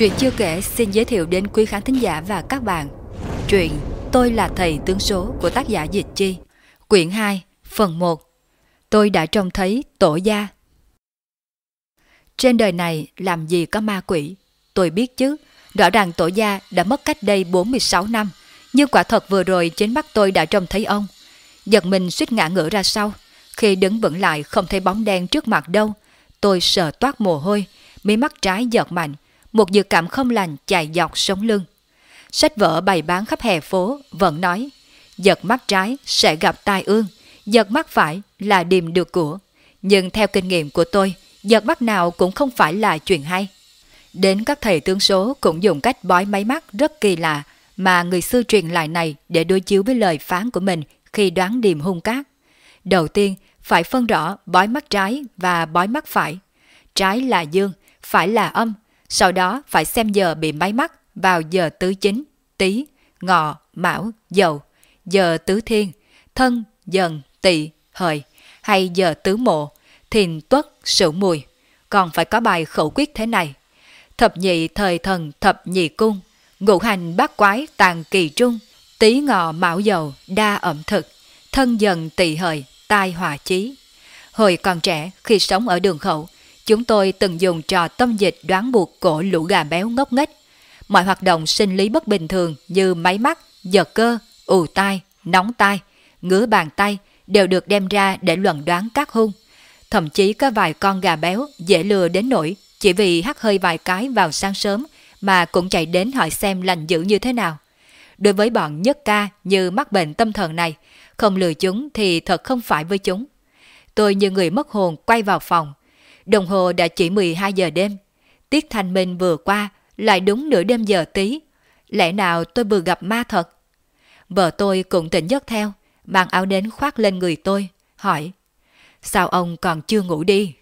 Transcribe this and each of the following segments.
Truyện chưa kể xin giới thiệu đến quý khán thính giả và các bạn. Truyện Tôi là thầy tướng số của tác giả Dịch Chi. Quyển 2, phần 1. Tôi đã trông thấy tổ gia. Trên đời này làm gì có ma quỷ? Tôi biết chứ, rõ ràng tổ gia đã mất cách đây 46 năm, nhưng quả thật vừa rồi chính mắt tôi đã trông thấy ông. Giật mình suýt ngã ngửa ra sau, khi đứng vững lại không thấy bóng đen trước mặt đâu. Tôi sợ toát mồ hôi, mí mắt trái giật mạnh, một dự cảm không lành chạy dọc sống lưng. Sách vở bày bán khắp hè phố vẫn nói, giật mắt trái sẽ gặp tai ương, giật mắt phải là điềm được của. Nhưng theo kinh nghiệm của tôi, giật mắt nào cũng không phải là chuyện hay. Đến các thầy tướng số cũng dùng cách bói máy mắt rất kỳ lạ mà người xưa truyền lại này để đối chiếu với lời phán của mình khi đoán điềm hung cát. Đầu tiên, phải phân rõ bói mắt trái và bói mắt phải. Trái là dương, phải là âm, sau đó phải xem giờ bị máy mắc vào giờ tứ chính, tý, ngọ, mão, dậu, giờ tứ thiên, thân, dần, tỵ, hợi, hay giờ tứ mộ, thìn tuất, sửu mùi. Còn phải có bài khẩu quyết thế này. Thập nhị thời thần thập nhị cung, ngũ hành bát quái tàn kỳ trung, tý ngọ mão dầu đa ẩm thực, thân dần tỵ hợi, tai hòa chí. Hồi còn trẻ, khi sống ở đường khẩu, Chúng tôi từng dùng trò tâm dịch đoán buộc cổ lũ gà béo ngốc nghếch. Mọi hoạt động sinh lý bất bình thường như máy mắt, giật cơ, ù tai, nóng tai, ngứa bàn tay đều được đem ra để luận đoán các hung. Thậm chí có vài con gà béo dễ lừa đến nỗi chỉ vì hắt hơi vài cái vào sáng sớm mà cũng chạy đến hỏi xem lành dữ như thế nào. Đối với bọn nhất ca như mắc bệnh tâm thần này, không lừa chúng thì thật không phải với chúng. Tôi như người mất hồn quay vào phòng, Đồng hồ đã chỉ 12 giờ đêm. Tiết thanh minh vừa qua, lại đúng nửa đêm giờ tí. Lẽ nào tôi vừa gặp ma thật? Vợ tôi cũng tỉnh giấc theo, mang áo đến khoác lên người tôi, hỏi. Sao ông còn chưa ngủ đi?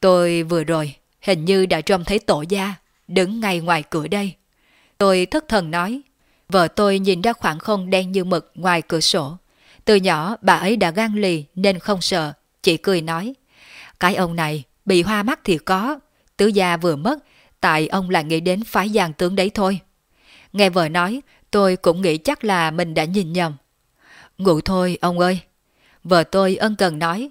Tôi vừa rồi, hình như đã trông thấy tổ gia, đứng ngay ngoài cửa đây. Tôi thất thần nói. Vợ tôi nhìn ra khoảng không đen như mực ngoài cửa sổ. Từ nhỏ bà ấy đã gan lì nên không sợ, chỉ cười nói. Cái ông này bị hoa mắt thì có, tứ gia vừa mất, tại ông lại nghĩ đến phái giang tướng đấy thôi. Nghe vợ nói, tôi cũng nghĩ chắc là mình đã nhìn nhầm. Ngủ thôi ông ơi. Vợ tôi ân cần nói,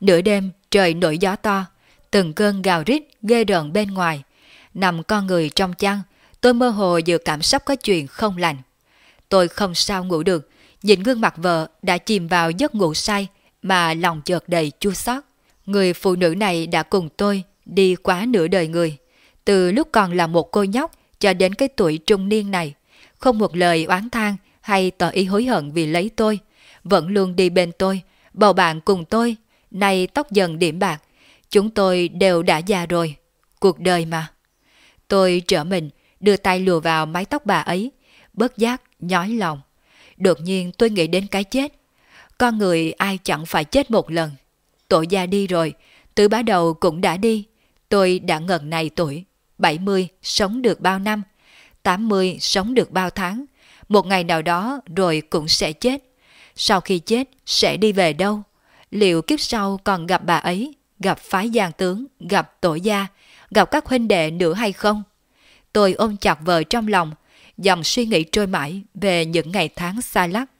nửa đêm trời nổi gió to, từng cơn gào rít ghê rợn bên ngoài. Nằm con người trong chăn, tôi mơ hồ vừa cảm sắp có chuyện không lành. Tôi không sao ngủ được, nhìn gương mặt vợ đã chìm vào giấc ngủ say mà lòng chợt đầy chua xót. Người phụ nữ này đã cùng tôi đi quá nửa đời người. Từ lúc còn là một cô nhóc cho đến cái tuổi trung niên này. Không một lời oán than hay tỏ ý hối hận vì lấy tôi. Vẫn luôn đi bên tôi, bầu bạn cùng tôi. Nay tóc dần điểm bạc. Chúng tôi đều đã già rồi. Cuộc đời mà. Tôi trở mình, đưa tay lùa vào mái tóc bà ấy. bớt giác, nhói lòng. Đột nhiên tôi nghĩ đến cái chết. Con người ai chẳng phải chết một lần tổ gia đi rồi, tứ bá đầu cũng đã đi. Tôi đã ngần này tuổi, 70 sống được bao năm, 80 sống được bao tháng. Một ngày nào đó rồi cũng sẽ chết. Sau khi chết sẽ đi về đâu? Liệu kiếp sau còn gặp bà ấy, gặp phái giang tướng, gặp tổ gia, gặp các huynh đệ nữa hay không? Tôi ôm chặt vợ trong lòng, dòng suy nghĩ trôi mãi về những ngày tháng xa lắc.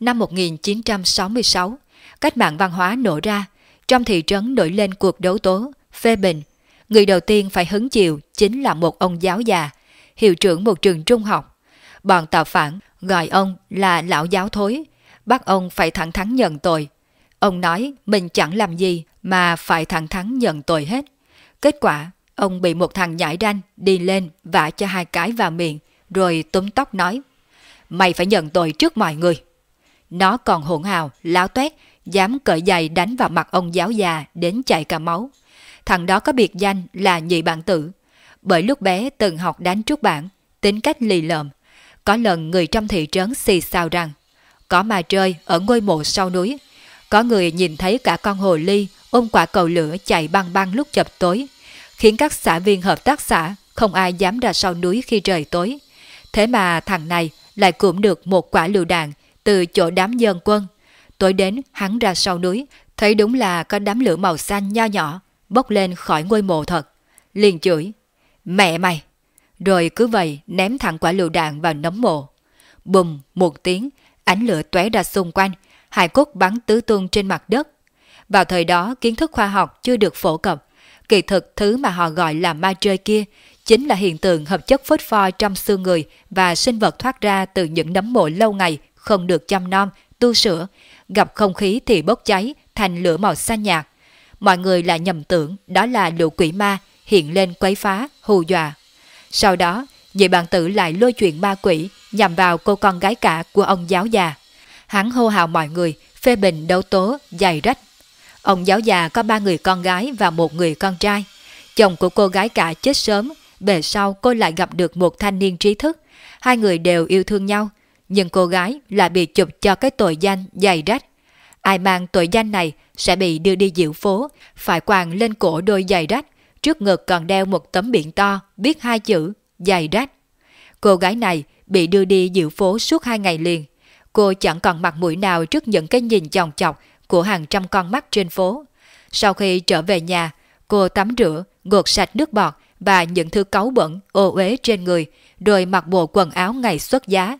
Năm 1966, cách mạng văn hóa nổ ra, trong thị trấn nổi lên cuộc đấu tố, phê bình. Người đầu tiên phải hứng chịu chính là một ông giáo già, hiệu trưởng một trường trung học. Bọn tạo phản gọi ông là lão giáo thối, bắt ông phải thẳng thắn nhận tội. Ông nói mình chẳng làm gì mà phải thẳng thắn nhận tội hết. Kết quả, ông bị một thằng nhãi ranh đi lên vả cho hai cái vào miệng, rồi túm tóc nói, mày phải nhận tội trước mọi người. Nó còn hỗn hào, láo toét, dám cởi giày đánh vào mặt ông giáo già đến chảy cả máu. Thằng đó có biệt danh là nhị bản tử, bởi lúc bé từng học đánh trúc bản, tính cách lì lợm. Có lần người trong thị trấn xì xào rằng, có mà chơi ở ngôi mộ sau núi. Có người nhìn thấy cả con hồ ly ôm quả cầu lửa chạy băng băng lúc chập tối, khiến các xã viên hợp tác xã không ai dám ra sau núi khi trời tối. Thế mà thằng này lại cũng được một quả lựu đạn từ chỗ đám dân quân Tối đến hắn ra sau núi, thấy đúng là có đám lửa màu xanh nho nhỏ, bốc lên khỏi ngôi mộ thật. Liền chửi, mẹ mày! rồi cứ vậy ném thẳng quả lựu đạn vào nấm mộ. Bùm một tiếng, ánh lửa tóe ra xung quanh, hài cốt bắn tứ tung trên mặt đất. Vào thời đó kiến thức khoa học chưa được phổ cập, kỳ thực thứ mà họ gọi là ma chơi kia chính là hiện tượng hợp chất phốt pho trong xương người và sinh vật thoát ra từ những nấm mộ lâu ngày không được chăm nom, tu sửa, gặp không khí thì bốc cháy thành lửa màu xanh nhạt. Mọi người lại nhầm tưởng đó là lũ quỷ ma hiện lên quấy phá, hù dọa. Sau đó, nhị bàn tử lại lôi chuyện ma quỷ nhằm vào cô con gái cả của ông giáo già. Hắn hô hào mọi người, phê bình đấu tố, dày rách. Ông giáo già có ba người con gái và một người con trai. Chồng của cô gái cả chết sớm, về sau cô lại gặp được một thanh niên trí thức. Hai người đều yêu thương nhau, nhưng cô gái lại bị chụp cho cái tội danh dày rách. Ai mang tội danh này sẽ bị đưa đi diệu phố, phải quàng lên cổ đôi giày rách, trước ngực còn đeo một tấm biển to, viết hai chữ, giày rách. Cô gái này bị đưa đi diệu phố suốt hai ngày liền. Cô chẳng còn mặt mũi nào trước những cái nhìn chòng chọc của hàng trăm con mắt trên phố. Sau khi trở về nhà, cô tắm rửa, gột sạch nước bọt và những thứ cáu bẩn, ô uế trên người, rồi mặc bộ quần áo ngày xuất giá.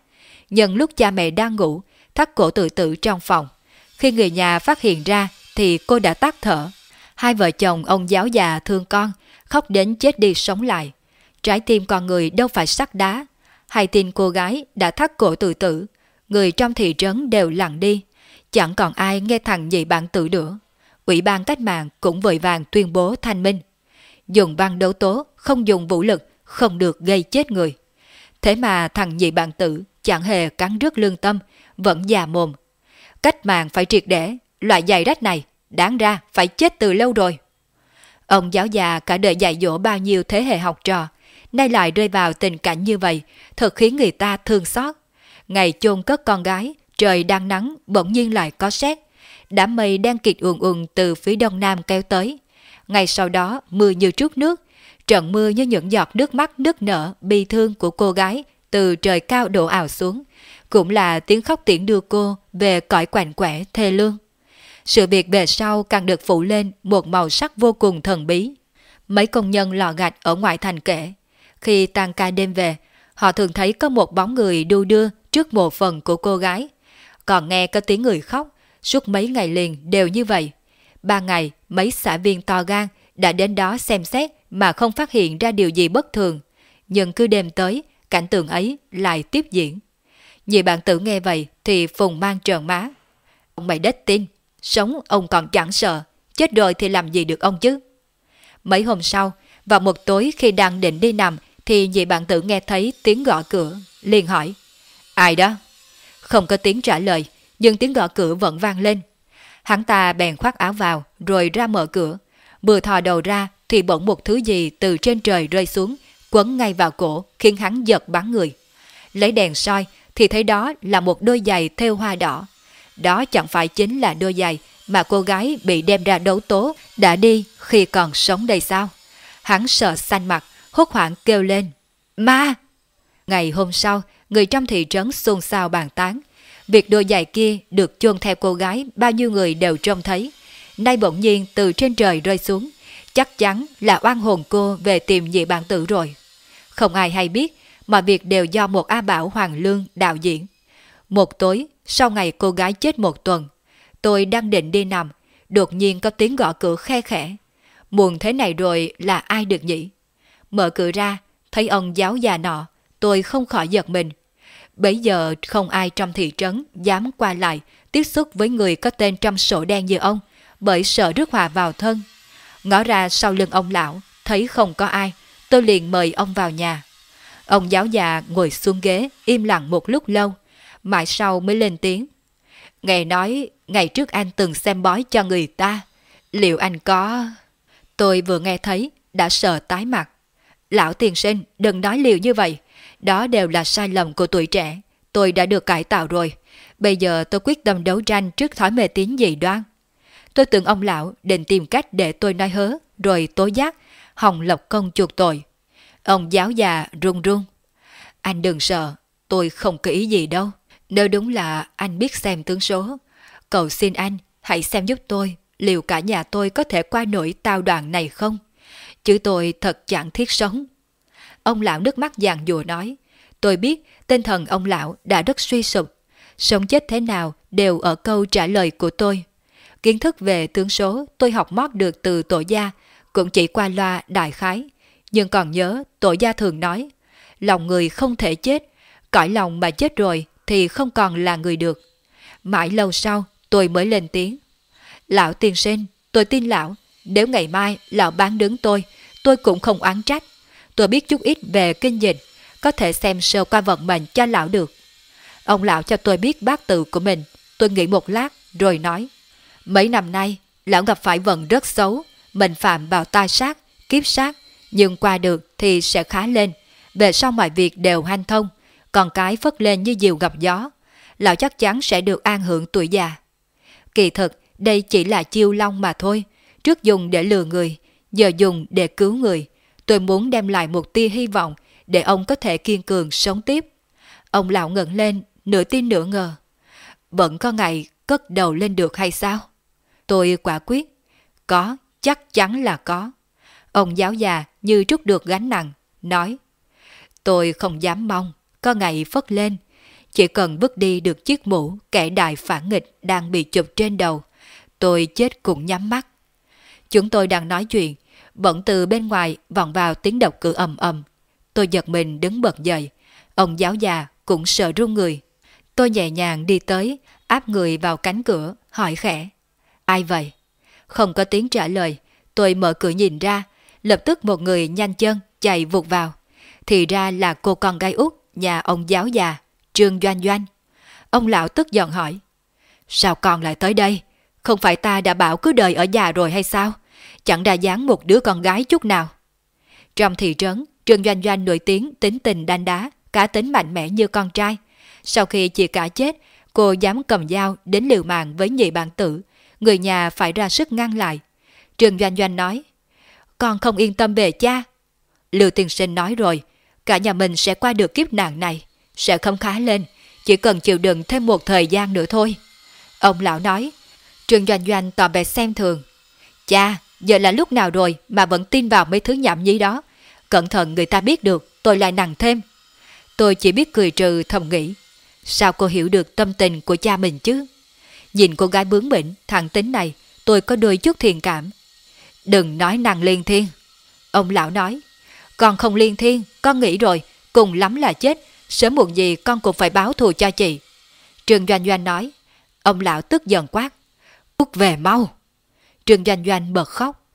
Nhân lúc cha mẹ đang ngủ, thắt cổ tự tử trong phòng. Khi người nhà phát hiện ra thì cô đã tắt thở. Hai vợ chồng ông giáo già thương con, khóc đến chết đi sống lại. Trái tim con người đâu phải sắt đá. Hay tin cô gái đã thắt cổ tự tử, người trong thị trấn đều lặng đi. Chẳng còn ai nghe thằng nhị bạn tự nữa. Ủy ban cách mạng cũng vội vàng tuyên bố thanh minh. Dùng băng đấu tố, không dùng vũ lực, không được gây chết người. Thế mà thằng nhị bạn tử chẳng hề cắn rứt lương tâm, vẫn già mồm. Cách mạng phải triệt để, loại giày rách này, đáng ra phải chết từ lâu rồi. Ông giáo già cả đời dạy dỗ bao nhiêu thế hệ học trò, nay lại rơi vào tình cảnh như vậy, thật khiến người ta thương xót. Ngày chôn cất con gái, trời đang nắng, bỗng nhiên lại có sét. Đám mây đang kịt ùn ùn từ phía đông nam kéo tới. Ngày sau đó, mưa như trút nước. Trận mưa như những giọt nước mắt nước nở, bi thương của cô gái từ trời cao đổ ảo xuống. Cũng là tiếng khóc tiễn đưa cô về cõi quạnh quẻ thê lương. Sự việc về sau càng được phủ lên một màu sắc vô cùng thần bí. Mấy công nhân lò gạch ở ngoại thành kể, khi tan ca đêm về, họ thường thấy có một bóng người đu đưa trước mộ phần của cô gái. Còn nghe có tiếng người khóc, suốt mấy ngày liền đều như vậy. Ba ngày, mấy xã viên to gan đã đến đó xem xét mà không phát hiện ra điều gì bất thường. Nhưng cứ đêm tới, cảnh tượng ấy lại tiếp diễn. Nhị bạn tử nghe vậy thì phùng mang trợn má. Ông mày đếch tin, sống ông còn chẳng sợ, chết rồi thì làm gì được ông chứ. Mấy hôm sau, vào một tối khi đang định đi nằm thì nhị bạn tử nghe thấy tiếng gõ cửa, liền hỏi. Ai đó? Không có tiếng trả lời, nhưng tiếng gõ cửa vẫn vang lên. Hắn ta bèn khoác áo vào rồi ra mở cửa. Vừa thò đầu ra thì bỗng một thứ gì từ trên trời rơi xuống, quấn ngay vào cổ khiến hắn giật bắn người. Lấy đèn soi thì thấy đó là một đôi giày theo hoa đỏ. Đó chẳng phải chính là đôi giày mà cô gái bị đem ra đấu tố đã đi khi còn sống đây sao? Hắn sợ xanh mặt, hốt hoảng kêu lên. Ma! Ngày hôm sau, người trong thị trấn xôn xao bàn tán. Việc đôi giày kia được chôn theo cô gái bao nhiêu người đều trông thấy. Nay bỗng nhiên từ trên trời rơi xuống. Chắc chắn là oan hồn cô về tìm nhị bạn tử rồi. Không ai hay biết, mọi việc đều do một A Bảo Hoàng Lương đạo diễn. Một tối, sau ngày cô gái chết một tuần, tôi đang định đi nằm, đột nhiên có tiếng gõ cửa khe khẽ. Muộn thế này rồi là ai được nhỉ? Mở cửa ra, thấy ông giáo già nọ, tôi không khỏi giật mình. Bây giờ không ai trong thị trấn dám qua lại tiếp xúc với người có tên trong sổ đen như ông, bởi sợ rước hòa vào thân. Ngó ra sau lưng ông lão, thấy không có ai, tôi liền mời ông vào nhà. Ông giáo già ngồi xuống ghế, im lặng một lúc lâu, mãi sau mới lên tiếng. Nghe nói, ngày trước anh từng xem bói cho người ta, liệu anh có... Tôi vừa nghe thấy, đã sợ tái mặt. Lão tiền sinh, đừng nói liều như vậy. Đó đều là sai lầm của tuổi trẻ. Tôi đã được cải tạo rồi. Bây giờ tôi quyết tâm đấu tranh trước thói mê tín dị đoan. Tôi tưởng ông lão định tìm cách để tôi nói hớ, rồi tố giác, hòng lộc công chuộc tội. Ông giáo già run run. Anh đừng sợ, tôi không có ý gì đâu. Nếu đúng là anh biết xem tướng số, cầu xin anh hãy xem giúp tôi liệu cả nhà tôi có thể qua nổi tao đoạn này không? Chứ tôi thật chẳng thiết sống. ông lão nước mắt giàn dùa nói. Tôi biết tinh thần ông lão đã rất suy sụp. Sống chết thế nào đều ở câu trả lời của tôi. Kiến thức về tướng số tôi học mót được từ tổ gia, cũng chỉ qua loa đại khái. Nhưng còn nhớ tổ gia thường nói, lòng người không thể chết, cõi lòng mà chết rồi thì không còn là người được. Mãi lâu sau tôi mới lên tiếng. Lão tiên sinh, tôi tin lão, nếu ngày mai lão bán đứng tôi, tôi cũng không oán trách. Tôi biết chút ít về kinh dịch, có thể xem sơ qua vận mệnh cho lão được. Ông lão cho tôi biết bát tự của mình, tôi nghĩ một lát rồi nói. Mấy năm nay, lão gặp phải vận rất xấu, mình phạm vào tai sát, kiếp sát, nhưng qua được thì sẽ khá lên. Về sau mọi việc đều hanh thông, còn cái phất lên như diều gặp gió. Lão chắc chắn sẽ được an hưởng tuổi già. Kỳ thực, đây chỉ là chiêu long mà thôi. Trước dùng để lừa người, giờ dùng để cứu người. Tôi muốn đem lại một tia hy vọng để ông có thể kiên cường sống tiếp. Ông lão ngẩng lên, nửa tin nửa ngờ. Vẫn có ngày cất đầu lên được hay sao? Tôi quả quyết. Có, chắc chắn là có. Ông giáo già như trút được gánh nặng, nói. Tôi không dám mong, có ngày phất lên. Chỉ cần bước đi được chiếc mũ kẻ đại phản nghịch đang bị chụp trên đầu. Tôi chết cũng nhắm mắt. Chúng tôi đang nói chuyện, bỗng từ bên ngoài vọng vào tiếng độc cửa ầm ầm. Tôi giật mình đứng bật dậy. Ông giáo già cũng sợ run người. Tôi nhẹ nhàng đi tới, áp người vào cánh cửa, hỏi khẽ. Ai vậy? Không có tiếng trả lời, tôi mở cửa nhìn ra, lập tức một người nhanh chân chạy vụt vào. Thì ra là cô con gái út nhà ông giáo già, Trương Doanh Doanh. Ông lão tức giận hỏi. Sao con lại tới đây? Không phải ta đã bảo cứ đời ở nhà rồi hay sao? Chẳng đã dáng một đứa con gái chút nào. Trong thị trấn, Trương Doanh Doanh nổi tiếng tính tình đanh đá, cá tính mạnh mẽ như con trai. Sau khi chị cả chết, cô dám cầm dao đến liều mạng với nhị bạn tử. Người nhà phải ra sức ngăn lại. Trường Doanh Doanh nói, con không yên tâm về cha. Lưu tiên sinh nói rồi, cả nhà mình sẽ qua được kiếp nạn này, sẽ không khá lên, chỉ cần chịu đựng thêm một thời gian nữa thôi. Ông lão nói, Trường Doanh Doanh tỏ vẻ xem thường. Cha, giờ là lúc nào rồi mà vẫn tin vào mấy thứ nhảm nhí đó. Cẩn thận người ta biết được, tôi lại nặng thêm. Tôi chỉ biết cười trừ thầm nghĩ. Sao cô hiểu được tâm tình của cha mình chứ? Nhìn cô gái bướng bỉnh, thẳng tính này, tôi có đôi chút thiền cảm. Đừng nói nàng liên thiên. Ông lão nói, con không liên thiên, con nghĩ rồi, cùng lắm là chết, sớm muộn gì con cũng phải báo thù cho chị. Trương Doanh Doanh nói, ông lão tức giận quát, cút về mau. Trương Doanh Doanh bật khóc,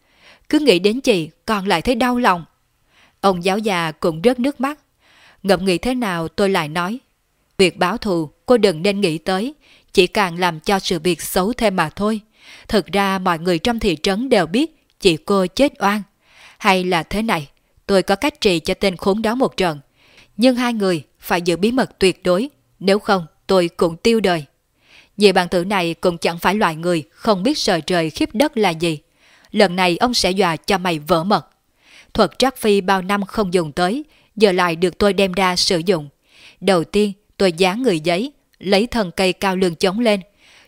cứ nghĩ đến chị con lại thấy đau lòng. Ông giáo già cũng rớt nước mắt. Ngậm nghĩ thế nào tôi lại nói, việc báo thù cô đừng nên nghĩ tới, chỉ càng làm cho sự việc xấu thêm mà thôi. Thực ra mọi người trong thị trấn đều biết chị cô chết oan. Hay là thế này, tôi có cách trị cho tên khốn đó một trận. Nhưng hai người phải giữ bí mật tuyệt đối, nếu không tôi cũng tiêu đời. Vì bạn tử này cũng chẳng phải loại người không biết sợ trời khiếp đất là gì. Lần này ông sẽ dọa cho mày vỡ mật. Thuật trắc phi bao năm không dùng tới, giờ lại được tôi đem ra sử dụng. Đầu tiên, tôi dán người giấy, lấy thân cây cao lương chống lên.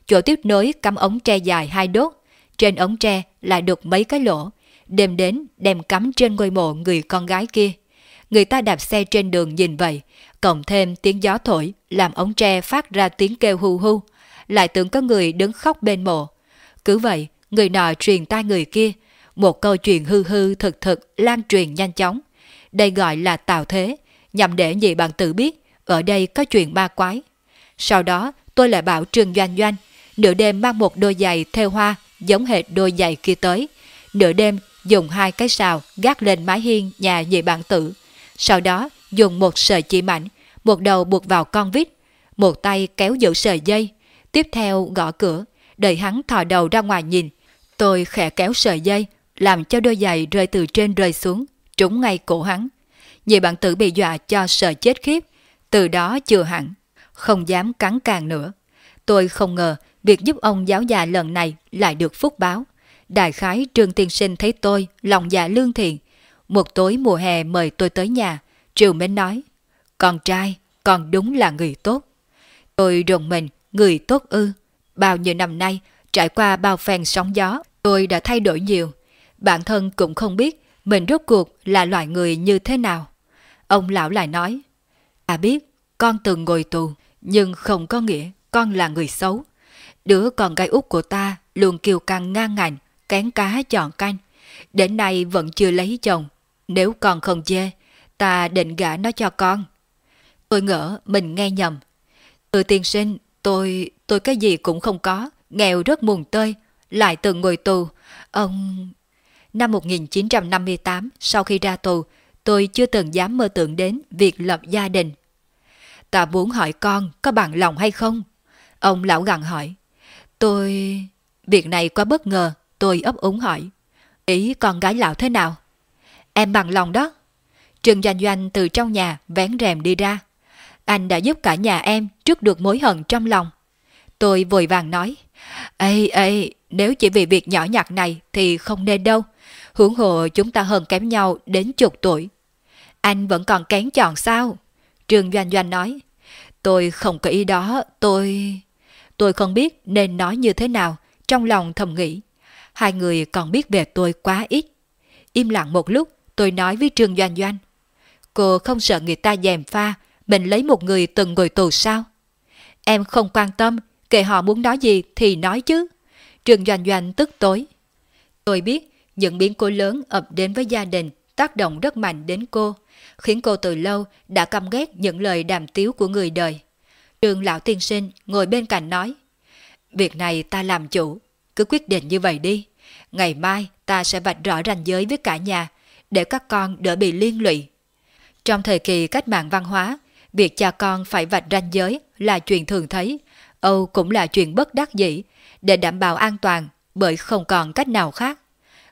Chỗ tiếp nối cắm ống tre dài hai đốt. Trên ống tre lại được mấy cái lỗ. Đêm đến đem cắm trên ngôi mộ người con gái kia. Người ta đạp xe trên đường nhìn vậy, cộng thêm tiếng gió thổi làm ống tre phát ra tiếng kêu hu hu. Lại tưởng có người đứng khóc bên mộ. Cứ vậy, người nọ truyền tai người kia. Một câu chuyện hư hư thực thực lan truyền nhanh chóng. Đây gọi là tạo thế, nhằm để nhị bạn tự biết ở đây có chuyện ma quái. Sau đó tôi lại bảo Trương Doanh Doanh nửa đêm mang một đôi giày theo hoa giống hệt đôi giày kia tới. Nửa đêm dùng hai cái sào gác lên mái hiên nhà nhị bạn tử. Sau đó dùng một sợi chỉ mảnh, một đầu buộc vào con vít, một tay kéo giữ sợi dây. Tiếp theo gõ cửa, đợi hắn thò đầu ra ngoài nhìn. Tôi khẽ kéo sợi dây, làm cho đôi giày rơi từ trên rơi xuống, trúng ngay cổ hắn. Nhị bạn tử bị dọa cho sợ chết khiếp, từ đó chưa hẳn, không dám cắn càng nữa. Tôi không ngờ việc giúp ông giáo già lần này lại được phúc báo. Đại khái Trương Tiên Sinh thấy tôi lòng dạ lương thiện. Một tối mùa hè mời tôi tới nhà, Triều Mến nói, con trai, con đúng là người tốt. Tôi rùng mình, người tốt ư. Bao nhiêu năm nay, trải qua bao phen sóng gió, tôi đã thay đổi nhiều. Bản thân cũng không biết mình rốt cuộc là loại người như thế nào. Ông lão lại nói, à biết con từng ngồi tù, nhưng không có nghĩa con là người xấu. Đứa con gái út của ta luôn kiêu căng ngang ngạnh, kén cá chọn canh. Đến nay vẫn chưa lấy chồng. Nếu con không chê, ta định gả nó cho con. Tôi ngỡ mình nghe nhầm. Từ tiên sinh, tôi, tôi cái gì cũng không có, nghèo rất mùng tơi, lại từng ngồi tù. Ông... Năm 1958, sau khi ra tù, tôi chưa từng dám mơ tưởng đến việc lập gia đình. Ta muốn hỏi con có bằng lòng hay không? Ông lão gặn hỏi. Tôi... Việc này quá bất ngờ, tôi ấp úng hỏi. Ý con gái lão thế nào? Em bằng lòng đó. Trương Doanh Doanh từ trong nhà vén rèm đi ra. Anh đã giúp cả nhà em trước được mối hận trong lòng. Tôi vội vàng nói. Ê, ê, nếu chỉ vì việc nhỏ nhặt này thì không nên đâu. Hưởng hộ chúng ta hơn kém nhau đến chục tuổi. Anh vẫn còn kén chọn sao? Trương Doanh Doanh nói. Tôi không có ý đó, tôi... Tôi không biết nên nói như thế nào, trong lòng thầm nghĩ. Hai người còn biết về tôi quá ít. Im lặng một lúc, tôi nói với Trương Doanh Doanh. Cô không sợ người ta dèm pha, mình lấy một người từng ngồi tù sao? Em không quan tâm, kệ họ muốn nói gì thì nói chứ. Trương Doanh Doanh tức tối. Tôi biết những biến cố lớn ập đến với gia đình tác động rất mạnh đến cô, khiến cô từ lâu đã căm ghét những lời đàm tiếu của người đời. Trường lão tiên sinh ngồi bên cạnh nói, Việc này ta làm chủ, cứ quyết định như vậy đi. Ngày mai ta sẽ vạch rõ ranh giới với cả nhà, để các con đỡ bị liên lụy. Trong thời kỳ cách mạng văn hóa, việc cha con phải vạch ranh giới là chuyện thường thấy, Âu cũng là chuyện bất đắc dĩ, để đảm bảo an toàn bởi không còn cách nào khác.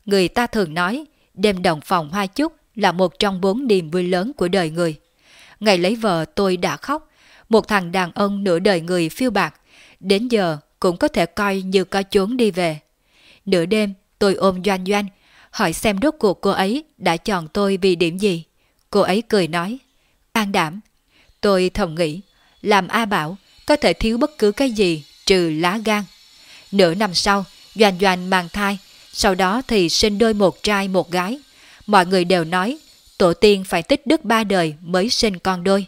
Người ta thường nói, đêm đồng phòng hoa chúc là một trong bốn niềm vui lớn của đời người. Ngày lấy vợ tôi đã khóc, một thằng đàn ông nửa đời người phiêu bạc, đến giờ cũng có thể coi như có chốn đi về. Nửa đêm tôi ôm Doanh Doanh, hỏi xem rốt cuộc cô ấy đã chọn tôi vì điểm gì. Cô ấy cười nói, an đảm. Tôi thầm nghĩ, làm A Bảo có thể thiếu bất cứ cái gì trừ lá gan. Nửa năm sau, Doanh Doanh mang thai, sau đó thì sinh đôi một trai một gái. Mọi người đều nói, tổ tiên phải tích đức ba đời mới sinh con đôi.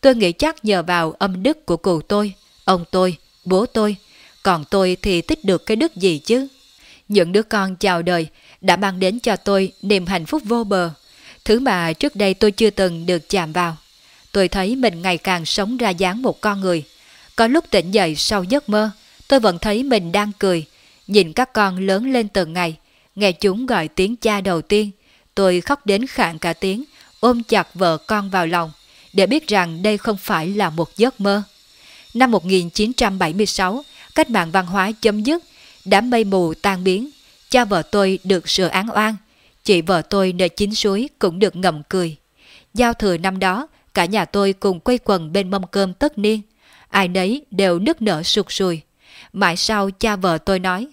Tôi nghĩ chắc nhờ vào âm đức của cụ tôi, ông tôi, bố tôi. Còn tôi thì tích được cái đức gì chứ? Những đứa con chào đời đã mang đến cho tôi niềm hạnh phúc vô bờ. Thứ mà trước đây tôi chưa từng được chạm vào. Tôi thấy mình ngày càng sống ra dáng một con người. Có lúc tỉnh dậy sau giấc mơ, tôi vẫn thấy mình đang cười, nhìn các con lớn lên từng ngày, nghe chúng gọi tiếng cha đầu tiên. Tôi khóc đến khạn cả tiếng, ôm chặt vợ con vào lòng, để biết rằng đây không phải là một giấc mơ. Năm 1976, cách mạng văn hóa chấm dứt, đám mây mù tan biến, cha vợ tôi được sửa án oan, chị vợ tôi nơi chín suối cũng được ngậm cười. Giao thừa năm đó, cả nhà tôi cùng quây quần bên mâm cơm tất niên, ai nấy đều nức nở sụt sùi. Mãi sau cha vợ tôi nói,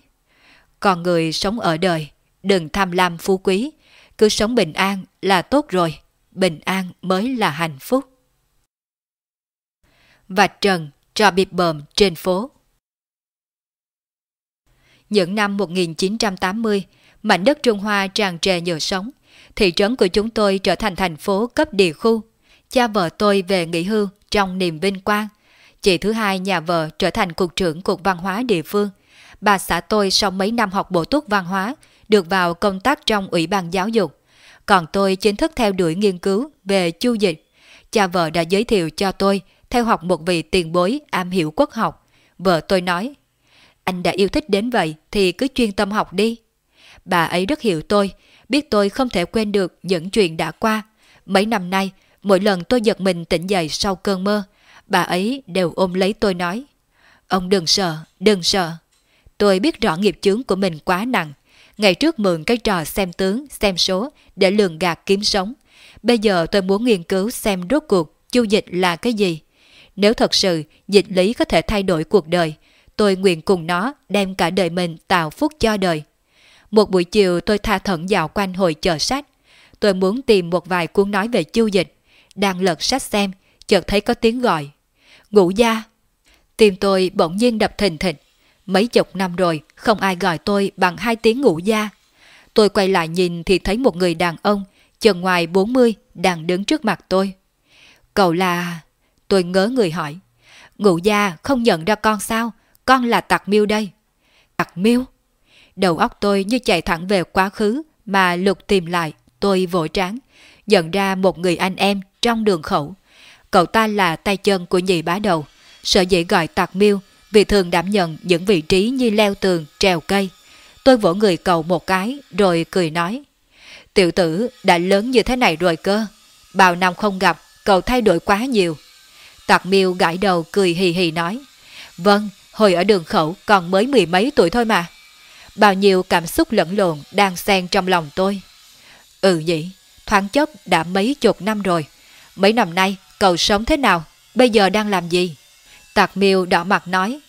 con người sống ở đời, đừng tham lam phú quý, cứ sống bình an là tốt rồi, bình an mới là hạnh phúc. Và Trần trò bịp bờm trên phố Những năm 1980, mảnh đất Trung Hoa tràn trề nhựa sống, thị trấn của chúng tôi trở thành thành phố cấp địa khu. Cha vợ tôi về nghỉ hưu trong niềm vinh quang – Chị thứ hai nhà vợ trở thành cục trưởng cục văn hóa địa phương. Bà xã tôi sau mấy năm học bổ túc văn hóa, được vào công tác trong Ủy ban giáo dục. Còn tôi chính thức theo đuổi nghiên cứu về chu dịch. Cha vợ đã giới thiệu cho tôi theo học một vị tiền bối am hiểu quốc học. Vợ tôi nói, anh đã yêu thích đến vậy thì cứ chuyên tâm học đi. Bà ấy rất hiểu tôi, biết tôi không thể quên được những chuyện đã qua. Mấy năm nay, mỗi lần tôi giật mình tỉnh dậy sau cơn mơ, bà ấy đều ôm lấy tôi nói. Ông đừng sợ, đừng sợ. Tôi biết rõ nghiệp chướng của mình quá nặng. Ngày trước mượn cái trò xem tướng, xem số để lường gạt kiếm sống. Bây giờ tôi muốn nghiên cứu xem rốt cuộc chu dịch là cái gì. Nếu thật sự dịch lý có thể thay đổi cuộc đời, tôi nguyện cùng nó đem cả đời mình tạo phúc cho đời. Một buổi chiều tôi tha thẩn dạo quanh hội chợ sách. Tôi muốn tìm một vài cuốn nói về chu dịch. Đang lật sách xem chợt thấy có tiếng gọi. Ngũ gia! Tim tôi bỗng nhiên đập thình thịch. Mấy chục năm rồi, không ai gọi tôi bằng hai tiếng ngũ gia. Tôi quay lại nhìn thì thấy một người đàn ông, chừng ngoài 40, đang đứng trước mặt tôi. Cậu là... Tôi ngớ người hỏi. Ngụ gia không nhận ra con sao? Con là Tạc miêu đây. Tạc miêu? Đầu óc tôi như chạy thẳng về quá khứ mà lục tìm lại, tôi vội tráng, nhận ra một người anh em trong đường khẩu. Cậu ta là tay chân của nhị bá đầu, sợ dĩ gọi Tạc miêu vì thường đảm nhận những vị trí như leo tường, trèo cây. Tôi vỗ người cậu một cái rồi cười nói. Tiểu tử đã lớn như thế này rồi cơ. Bao năm không gặp, cậu thay đổi quá nhiều. Tặc miêu gãi đầu cười hì hì nói. Vâng, hồi ở đường khẩu còn mới mười mấy tuổi thôi mà. Bao nhiêu cảm xúc lẫn lộn đang xen trong lòng tôi. Ừ nhỉ, thoáng chốc đã mấy chục năm rồi. Mấy năm nay cậu sống thế nào? Bây giờ đang làm gì? Tạc miêu đỏ mặt nói.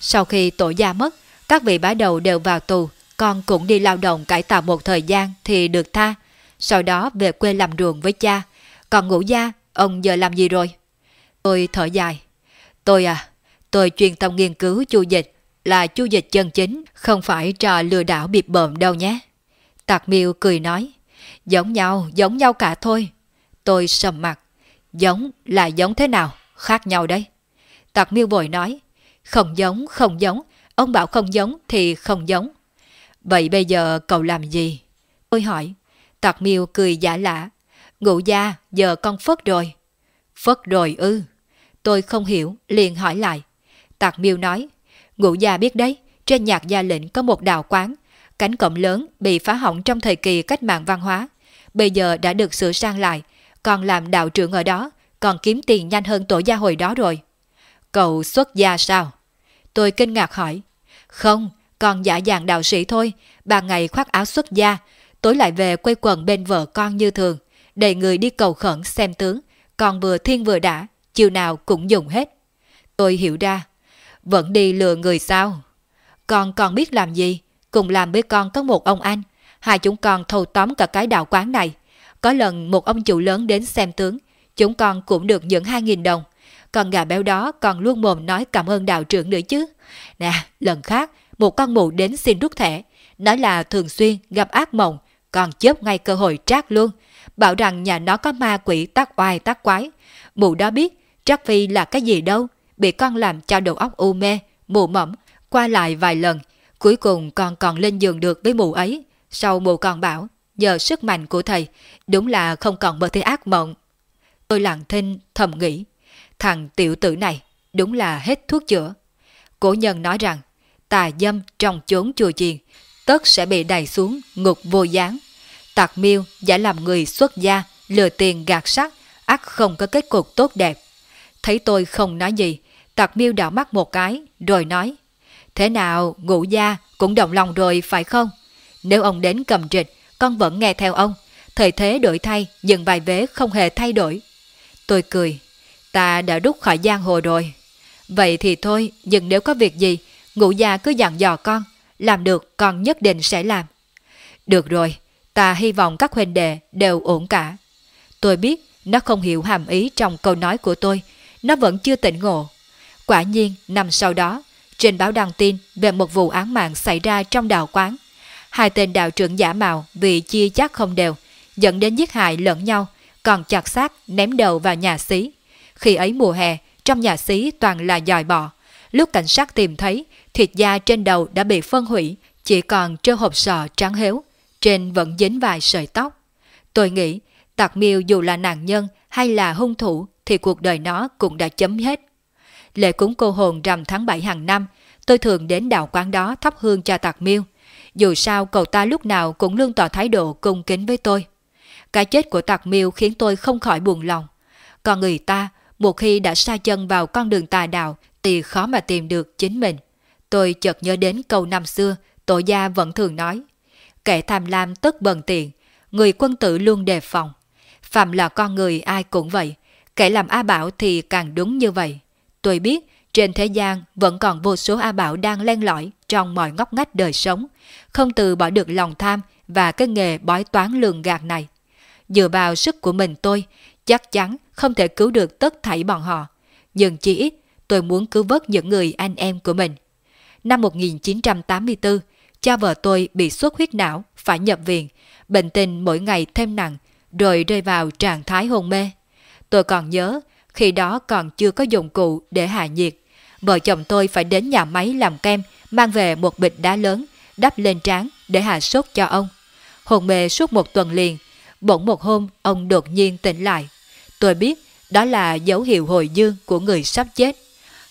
Sau khi tổ gia mất, các vị bá đầu đều vào tù, con cũng đi lao động cải tạo một thời gian thì được tha. Sau đó về quê làm ruộng với cha. Còn ngũ gia, ông giờ làm gì rồi? Tôi thở dài. Tôi à, tôi chuyên tâm nghiên cứu chu dịch, là chu dịch chân chính, không phải trò lừa đảo bịp bợm đâu nhé. Tạc miêu cười nói, giống nhau, giống nhau cả thôi. Tôi sầm mặt, giống là giống thế nào, khác nhau đấy. Tạc miêu vội nói, không giống, không giống, ông bảo không giống thì không giống. Vậy bây giờ cậu làm gì? Tôi hỏi. Tạc miêu cười giả lạ. Ngụ gia, giờ con phất rồi. Phất rồi ư. Tôi không hiểu, liền hỏi lại. Tạc miêu nói, ngụ gia biết đấy, trên nhạc gia lĩnh có một đào quán. Cánh cổng lớn bị phá hỏng trong thời kỳ cách mạng văn hóa. Bây giờ đã được sửa sang lại, còn làm đạo trưởng ở đó, còn kiếm tiền nhanh hơn tổ gia hồi đó rồi. Cậu xuất gia sao? Tôi kinh ngạc hỏi. Không, còn giả dạng đạo sĩ thôi, ban ngày khoác áo xuất gia, tối lại về quay quần bên vợ con như thường, đầy người đi cầu khẩn xem tướng, còn vừa thiên vừa đã, chiều nào cũng dùng hết. Tôi hiểu ra, vẫn đi lừa người sao? Con còn biết làm gì? Cùng làm với con có một ông anh, hai chúng con thâu tóm cả cái đạo quán này. Có lần một ông chủ lớn đến xem tướng, chúng con cũng được những 2.000 đồng. Còn gà béo đó còn luôn mồm nói cảm ơn đạo trưởng nữa chứ. Nè, lần khác, một con mụ đến xin rút thẻ, nói là thường xuyên gặp ác mộng, còn chớp ngay cơ hội trác luôn, bảo rằng nhà nó có ma quỷ tác oai tác quái. Mụ đó biết, Trác Phi là cái gì đâu, bị con làm cho đầu óc u mê, mụ mẫm, qua lại vài lần, cuối cùng con còn lên giường được với mụ ấy. Sau mụ còn bảo, nhờ sức mạnh của thầy, đúng là không còn mơ thấy ác mộng. Tôi lặng thinh thầm nghĩ, thằng tiểu tử này đúng là hết thuốc chữa. Cổ nhân nói rằng, tà dâm trong chốn chùa chiền, tất sẽ bị đày xuống ngục vô gián. Tạc miêu giả làm người xuất gia, lừa tiền gạt sắc, ắt không có kết cục tốt đẹp. Thấy tôi không nói gì, tạc miêu đảo mắt một cái, rồi nói, Thế nào, ngũ gia cũng động lòng rồi phải không? Nếu ông đến cầm trịch, con vẫn nghe theo ông. Thời thế đổi thay, nhưng bài vế không hề thay đổi. Tôi cười, ta đã rút khỏi giang hồ rồi. Vậy thì thôi, nhưng nếu có việc gì, ngụ gia cứ dặn dò con, làm được con nhất định sẽ làm. Được rồi, ta hy vọng các huynh đệ đều ổn cả. Tôi biết nó không hiểu hàm ý trong câu nói của tôi, nó vẫn chưa tỉnh ngộ. Quả nhiên, năm sau đó, trên báo đăng tin về một vụ án mạng xảy ra trong đạo quán. Hai tên đạo trưởng giả mạo vì chia chác không đều, dẫn đến giết hại lẫn nhau, còn chặt xác ném đầu vào nhà xí. Khi ấy mùa hè, trong nhà xí toàn là dòi bò. Lúc cảnh sát tìm thấy, thịt da trên đầu đã bị phân hủy, chỉ còn trơ hộp sọ trắng héo, trên vẫn dính vài sợi tóc. Tôi nghĩ, tạc miêu dù là nạn nhân hay là hung thủ thì cuộc đời nó cũng đã chấm hết. Lễ cúng cô hồn rằm tháng 7 hàng năm, tôi thường đến đạo quán đó thắp hương cho tạc miêu. Dù sao cậu ta lúc nào cũng luôn tỏ thái độ cung kính với tôi. Cái chết của tạc miêu khiến tôi không khỏi buồn lòng. Còn người ta, một khi đã sa chân vào con đường tà đạo thì khó mà tìm được chính mình. Tôi chợt nhớ đến câu năm xưa, tổ gia vẫn thường nói. Kẻ tham lam tất bần tiện, người quân tử luôn đề phòng. Phạm là con người ai cũng vậy, kẻ làm A Bảo thì càng đúng như vậy. Tôi biết trên thế gian vẫn còn vô số A Bảo đang len lỏi trong mọi ngóc ngách đời sống, không từ bỏ được lòng tham và cái nghề bói toán lường gạt này. Dựa vào sức của mình tôi, chắc chắn không thể cứu được tất thảy bọn họ. Nhưng chỉ ít, tôi muốn cứu vớt những người anh em của mình. Năm 1984, cha vợ tôi bị xuất huyết não, phải nhập viện, bệnh tình mỗi ngày thêm nặng, rồi rơi vào trạng thái hôn mê. Tôi còn nhớ, khi đó còn chưa có dụng cụ để hạ nhiệt. Vợ chồng tôi phải đến nhà máy làm kem, mang về một bịch đá lớn, đắp lên trán để hạ sốt cho ông. Hồn mê suốt một tuần liền, bỗng một hôm ông đột nhiên tỉnh lại. Tôi biết đó là dấu hiệu hồi dương của người sắp chết.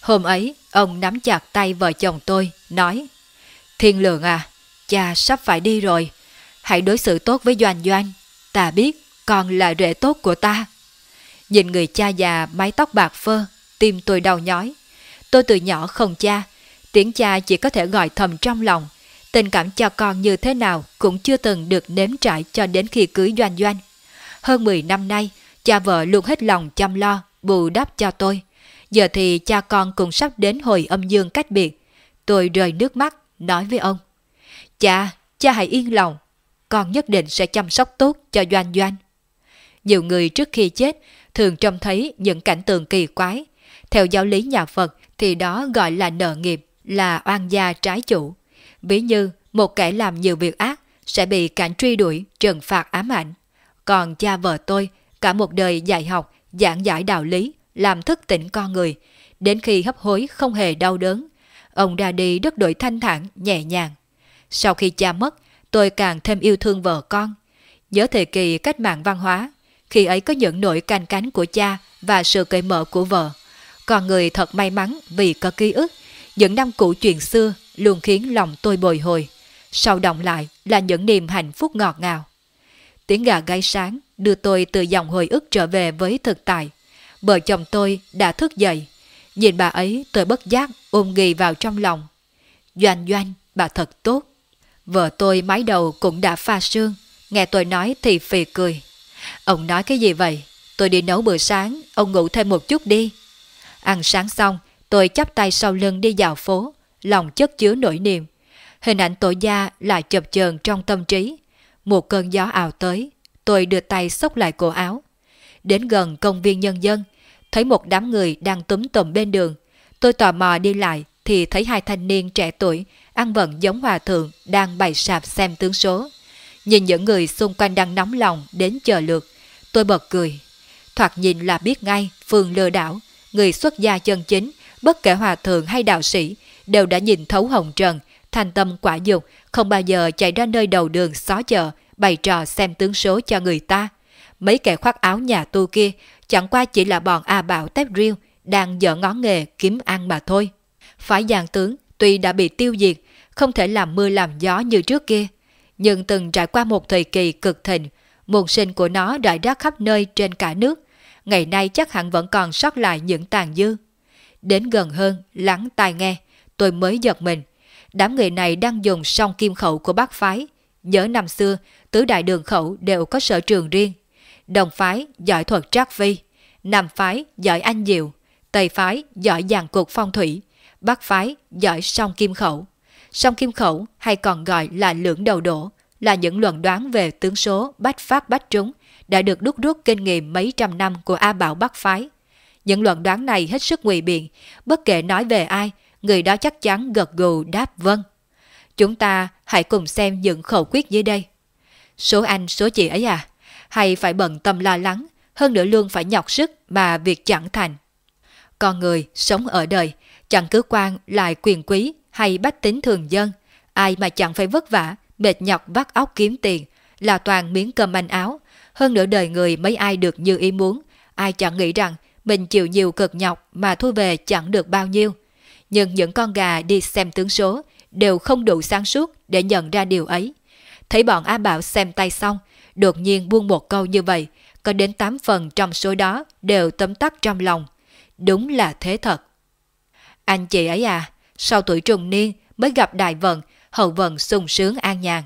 Hôm ấy, ông nắm chặt tay vợ chồng tôi, nói Thiên lượng à, cha sắp phải đi rồi. Hãy đối xử tốt với Doanh Doanh. Ta biết con là rể tốt của ta. Nhìn người cha già mái tóc bạc phơ, tim tôi đau nhói. Tôi từ nhỏ không cha, tiếng cha chỉ có thể gọi thầm trong lòng. Tình cảm cho con như thế nào cũng chưa từng được nếm trải cho đến khi cưới Doanh Doanh. Hơn 10 năm nay, cha vợ luôn hết lòng chăm lo, bù đắp cho tôi. Giờ thì cha con cũng sắp đến hồi âm dương cách biệt. Tôi rơi nước mắt, nói với ông. Cha, cha hãy yên lòng. Con nhất định sẽ chăm sóc tốt cho Doanh Doanh. Nhiều người trước khi chết thường trông thấy những cảnh tượng kỳ quái. Theo giáo lý nhà Phật thì đó gọi là nợ nghiệp, là oan gia trái chủ. Ví như một kẻ làm nhiều việc ác sẽ bị cảnh truy đuổi, trừng phạt ám ảnh. Còn cha vợ tôi, cả một đời dạy học, giảng giải đạo lý, làm thức tỉnh con người, đến khi hấp hối không hề đau đớn. Ông ra đi rất đổi thanh thản, nhẹ nhàng. Sau khi cha mất, tôi càng thêm yêu thương vợ con. Nhớ thời kỳ cách mạng văn hóa, khi ấy có những nỗi canh cánh của cha và sự cởi mở của vợ. Con người thật may mắn vì có ký ức, những năm cũ chuyện xưa luôn khiến lòng tôi bồi hồi. Sau động lại là những niềm hạnh phúc ngọt ngào. Tiếng gà gáy sáng đưa tôi từ dòng hồi ức trở về với thực tại. Vợ chồng tôi đã thức dậy. Nhìn bà ấy tôi bất giác ôm ghì vào trong lòng. Doanh doanh, bà thật tốt. Vợ tôi mái đầu cũng đã pha sương. Nghe tôi nói thì phì cười. Ông nói cái gì vậy? Tôi đi nấu bữa sáng, ông ngủ thêm một chút đi. Ăn sáng xong, tôi chắp tay sau lưng đi dạo phố, lòng chất chứa nỗi niềm. Hình ảnh tổ gia lại chập chờn trong tâm trí. Một cơn gió ảo tới, tôi đưa tay xốc lại cổ áo. Đến gần công viên nhân dân, thấy một đám người đang túm tùm bên đường. Tôi tò mò đi lại thì thấy hai thanh niên trẻ tuổi ăn vận giống hòa thượng đang bày sạp xem tướng số. Nhìn những người xung quanh đang nóng lòng đến chờ lượt, tôi bật cười. Thoạt nhìn là biết ngay phường lừa đảo, người xuất gia chân chính, bất kể hòa thượng hay đạo sĩ, đều đã nhìn thấu hồng trần, thành tâm quả dục, không bao giờ chạy ra nơi đầu đường xó chợ, bày trò xem tướng số cho người ta. Mấy kẻ khoác áo nhà tu kia chẳng qua chỉ là bọn A Bảo tép riêu, đang dở ngón nghề kiếm ăn mà thôi. Phái giang tướng tuy đã bị tiêu diệt, không thể làm mưa làm gió như trước kia, nhưng từng trải qua một thời kỳ cực thịnh, nguồn sinh của nó rải rác khắp nơi trên cả nước, ngày nay chắc hẳn vẫn còn sót lại những tàn dư. Đến gần hơn, lắng tai nghe, tôi mới giật mình. Đám người này đang dùng song kim khẩu của bác phái. Nhớ năm xưa, tứ đại đường khẩu đều có sở trường riêng. Đồng phái giỏi thuật trác vi, Nam phái giỏi anh diệu, Tây phái giỏi dàn cuộc phong thủy, Bắc phái giỏi song kim khẩu. Song kim khẩu hay còn gọi là lưỡng đầu đổ là những luận đoán về tướng số bách phát bách trúng đã được đúc rút kinh nghiệm mấy trăm năm của A Bảo Bắc Phái. Những luận đoán này hết sức ngụy biện, bất kể nói về ai, người đó chắc chắn gật gù đáp vâng. Chúng ta hãy cùng xem những khẩu quyết dưới đây. Số anh, số chị ấy à? Hay phải bận tâm lo lắng, hơn nữa luôn phải nhọc sức mà việc chẳng thành. Con người sống ở đời, chẳng cứ quan lại quyền quý hay bách tính thường dân, ai mà chẳng phải vất vả, mệt nhọc vắt óc kiếm tiền, là toàn miếng cơm manh áo. Hơn nữa đời người mấy ai được như ý muốn, ai chẳng nghĩ rằng mình chịu nhiều cực nhọc mà thu về chẳng được bao nhiêu. Nhưng những con gà đi xem tướng số đều không đủ sáng suốt để nhận ra điều ấy. Thấy bọn A Bảo xem tay xong, đột nhiên buông một câu như vậy, có đến 8 phần trong số đó đều tấm tắc trong lòng. Đúng là thế thật. Anh chị ấy à, sau tuổi trùng niên mới gặp đại vận, hậu vận sung sướng an nhàn.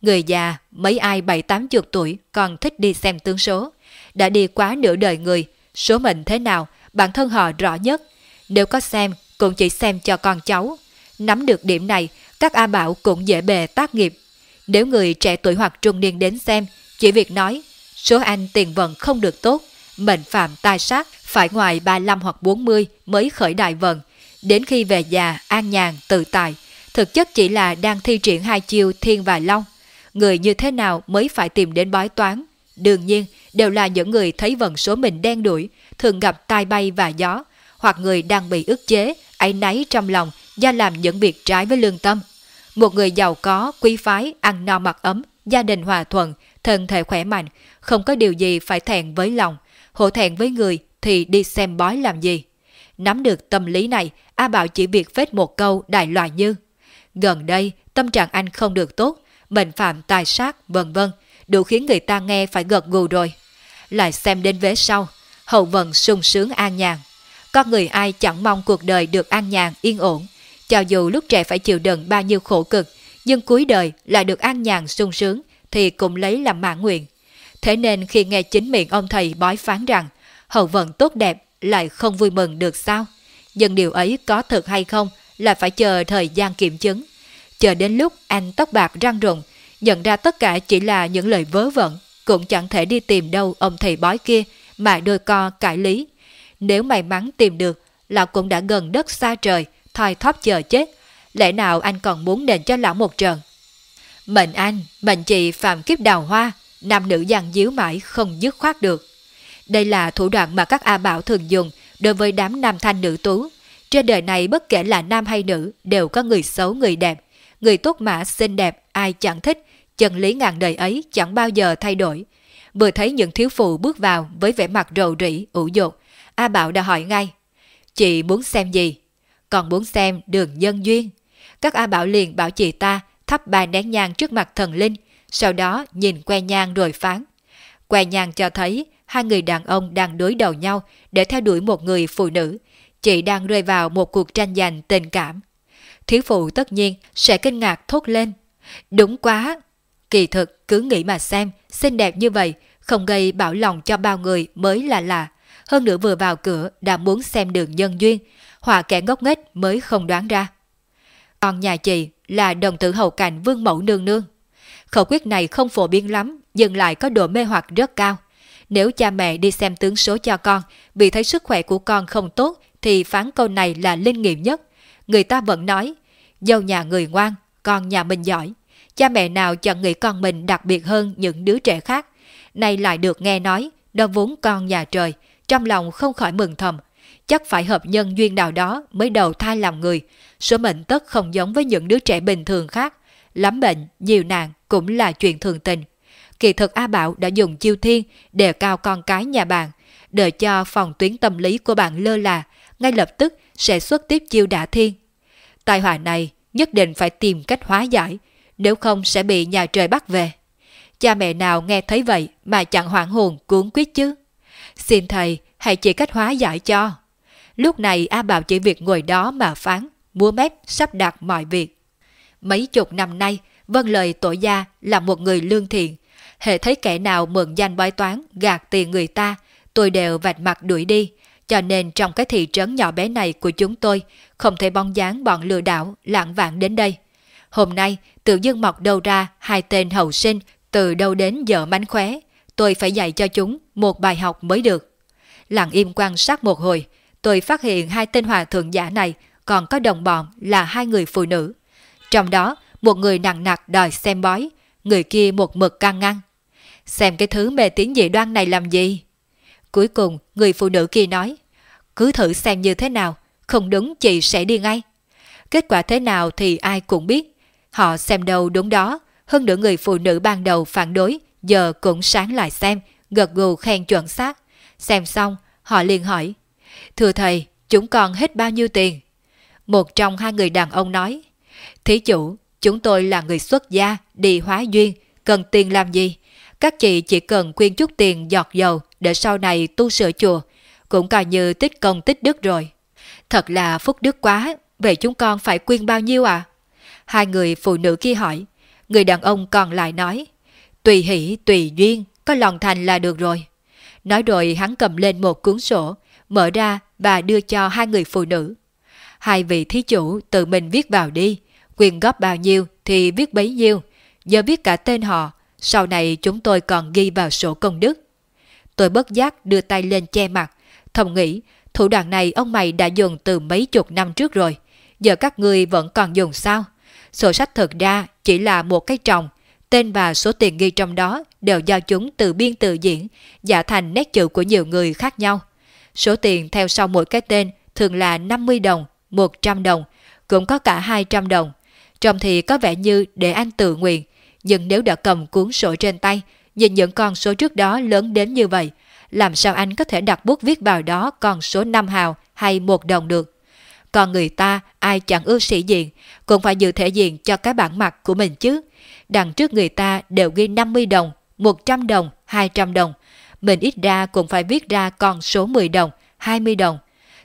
Người già, mấy ai bảy tám chục tuổi còn thích đi xem tướng số. Đã đi quá nửa đời người, số mệnh thế nào, bản thân họ rõ nhất. Nếu có xem, cũng chỉ xem cho con cháu. Nắm được điểm này, các A Bảo cũng dễ bề tác nghiệp. Nếu người trẻ tuổi hoặc trung niên đến xem, chỉ việc nói, số anh tiền vận không được tốt, mệnh phạm tai sát, phải ngoài 35 hoặc 40 mới khởi đại vận. Đến khi về già, an nhàn, tự tại, thực chất chỉ là đang thi triển hai chiêu thiên và long. Người như thế nào mới phải tìm đến bói toán? Đương nhiên, đều là những người thấy vận số mình đen đuổi, thường gặp tai bay và gió, hoặc người đang bị ức chế, ấy náy trong lòng do làm những việc trái với lương tâm. Một người giàu có, quý phái, ăn no mặc ấm, gia đình hòa thuận, thân thể khỏe mạnh, không có điều gì phải thẹn với lòng, hổ thẹn với người thì đi xem bói làm gì. Nắm được tâm lý này, A Bảo chỉ việc phết một câu đại loại như Gần đây, tâm trạng anh không được tốt, bệnh phạm tài sát, vân vân, đủ khiến người ta nghe phải gật gù rồi. Lại xem đến vế sau, hậu vận sung sướng an nhàn. Có người ai chẳng mong cuộc đời được an nhàn, yên ổn. Cho dù lúc trẻ phải chịu đựng bao nhiêu khổ cực, nhưng cuối đời lại được an nhàn sung sướng thì cũng lấy làm mãn nguyện. Thế nên khi nghe chính miệng ông thầy bói phán rằng hậu vận tốt đẹp lại không vui mừng được sao? Nhưng điều ấy có thật hay không là phải chờ thời gian kiểm chứng. Chờ đến lúc anh tóc bạc răng rụng, nhận ra tất cả chỉ là những lời vớ vẩn, cũng chẳng thể đi tìm đâu ông thầy bói kia mà đôi co cải lý. Nếu may mắn tìm được, lão cũng đã gần đất xa trời, thoi thóp chờ chết. Lẽ nào anh còn muốn đền cho lão một trận? Mệnh anh, mệnh chị phạm kiếp đào hoa, nam nữ giằng díu mãi không dứt khoát được. Đây là thủ đoạn mà các A Bảo thường dùng đối với đám nam thanh nữ tú. Trên đời này bất kể là nam hay nữ đều có người xấu người đẹp. Người tốt mã xinh đẹp ai chẳng thích, chân lý ngàn đời ấy chẳng bao giờ thay đổi. Vừa thấy những thiếu phụ bước vào với vẻ mặt rầu rĩ, ủ dột, A Bảo đã hỏi ngay. Chị muốn xem gì? Còn muốn xem đường nhân duyên. Các A Bảo liền bảo chị ta thắp ba nén nhang trước mặt thần linh, sau đó nhìn que nhang rồi phán. Que nhang cho thấy hai người đàn ông đang đối đầu nhau để theo đuổi một người phụ nữ. Chị đang rơi vào một cuộc tranh giành tình cảm. Thiếu phụ tất nhiên sẽ kinh ngạc thốt lên. Đúng quá! Kỳ thực cứ nghĩ mà xem, xinh đẹp như vậy, không gây bảo lòng cho bao người mới là lạ. Hơn nữa vừa vào cửa đã muốn xem đường nhân duyên, họa kẻ ngốc nghếch mới không đoán ra. Còn nhà chị là đồng tử hậu cảnh vương mẫu nương nương. Khẩu quyết này không phổ biến lắm, nhưng lại có độ mê hoặc rất cao. Nếu cha mẹ đi xem tướng số cho con, vì thấy sức khỏe của con không tốt, thì phán câu này là linh nghiệm nhất. Người ta vẫn nói, dâu nhà người ngoan, con nhà mình giỏi. Cha mẹ nào chẳng nghĩ con mình đặc biệt hơn những đứa trẻ khác. Nay lại được nghe nói, đó vốn con nhà trời, trong lòng không khỏi mừng thầm. Chắc phải hợp nhân duyên nào đó mới đầu thai làm người. Số mệnh tất không giống với những đứa trẻ bình thường khác. Lắm bệnh, nhiều nạn cũng là chuyện thường tình. Kỳ thực A Bảo đã dùng chiêu thiên để cao con cái nhà bạn, đợi cho phòng tuyến tâm lý của bạn lơ là, ngay lập tức sẽ xuất tiếp chiêu đả thiên. Tai họa này nhất định phải tìm cách hóa giải, nếu không sẽ bị nhà trời bắt về. Cha mẹ nào nghe thấy vậy mà chẳng hoảng hồn cuốn quyết chứ? Xin thầy hãy chỉ cách hóa giải cho. Lúc này A Bảo chỉ việc ngồi đó mà phán, múa mép sắp đặt mọi việc. Mấy chục năm nay, vâng lời tổ gia là một người lương thiện. Hệ thấy kẻ nào mượn danh bói toán, gạt tiền người ta, tôi đều vạch mặt đuổi đi. Cho nên trong cái thị trấn nhỏ bé này của chúng tôi, không thể bóng dáng bọn lừa đảo lạng vạn đến đây. Hôm nay, tự dưng mọc đầu ra hai tên hậu sinh từ đâu đến giờ mánh khóe. Tôi phải dạy cho chúng một bài học mới được. Lặng im quan sát một hồi, tôi phát hiện hai tên hòa thượng giả này còn có đồng bọn là hai người phụ nữ. Trong đó, một người nặng nặc đòi xem bói, người kia một mực can ngăn. Xem cái thứ mê tín dị đoan này làm gì? Cuối cùng, người phụ nữ kia nói, cứ thử xem như thế nào, không đúng chị sẽ đi ngay. Kết quả thế nào thì ai cũng biết. Họ xem đâu đúng đó, hơn nữa người phụ nữ ban đầu phản đối, giờ cũng sáng lại xem, gật gù khen chuẩn xác. Xem xong, họ liền hỏi, Thưa thầy, chúng con hết bao nhiêu tiền? Một trong hai người đàn ông nói, Thí chủ, chúng tôi là người xuất gia, đi hóa duyên, cần tiền làm gì? Các chị chỉ cần quyên chút tiền giọt dầu để sau này tu sửa chùa, cũng coi như tích công tích đức rồi. Thật là phúc đức quá, vậy chúng con phải quyên bao nhiêu à? Hai người phụ nữ kia hỏi, người đàn ông còn lại nói, tùy hỷ, tùy duyên, có lòng thành là được rồi. Nói rồi hắn cầm lên một cuốn sổ, mở ra và đưa cho hai người phụ nữ. Hai vị thí chủ tự mình viết vào đi, quyền góp bao nhiêu thì viết bấy nhiêu, giờ viết cả tên họ, sau này chúng tôi còn ghi vào sổ công đức. Tôi bất giác đưa tay lên che mặt, thầm nghĩ thủ đoạn này ông mày đã dùng từ mấy chục năm trước rồi, giờ các ngươi vẫn còn dùng sao? Sổ sách thực ra chỉ là một cái trồng, Tên và số tiền ghi trong đó đều do chúng từ biên tự diễn, giả thành nét chữ của nhiều người khác nhau. Số tiền theo sau mỗi cái tên thường là 50 đồng, 100 đồng, cũng có cả 200 đồng. Trông thì có vẻ như để anh tự nguyện, nhưng nếu đã cầm cuốn sổ trên tay, nhìn những con số trước đó lớn đến như vậy, làm sao anh có thể đặt bút viết vào đó con số 5 hào hay 1 đồng được? Còn người ta ai chẳng ưa sĩ diện, cũng phải giữ thể diện cho cái bản mặt của mình chứ. Đằng trước người ta đều ghi 50 đồng, 100 đồng, 200 đồng. Mình ít ra cũng phải viết ra con số 10 đồng, 20 đồng.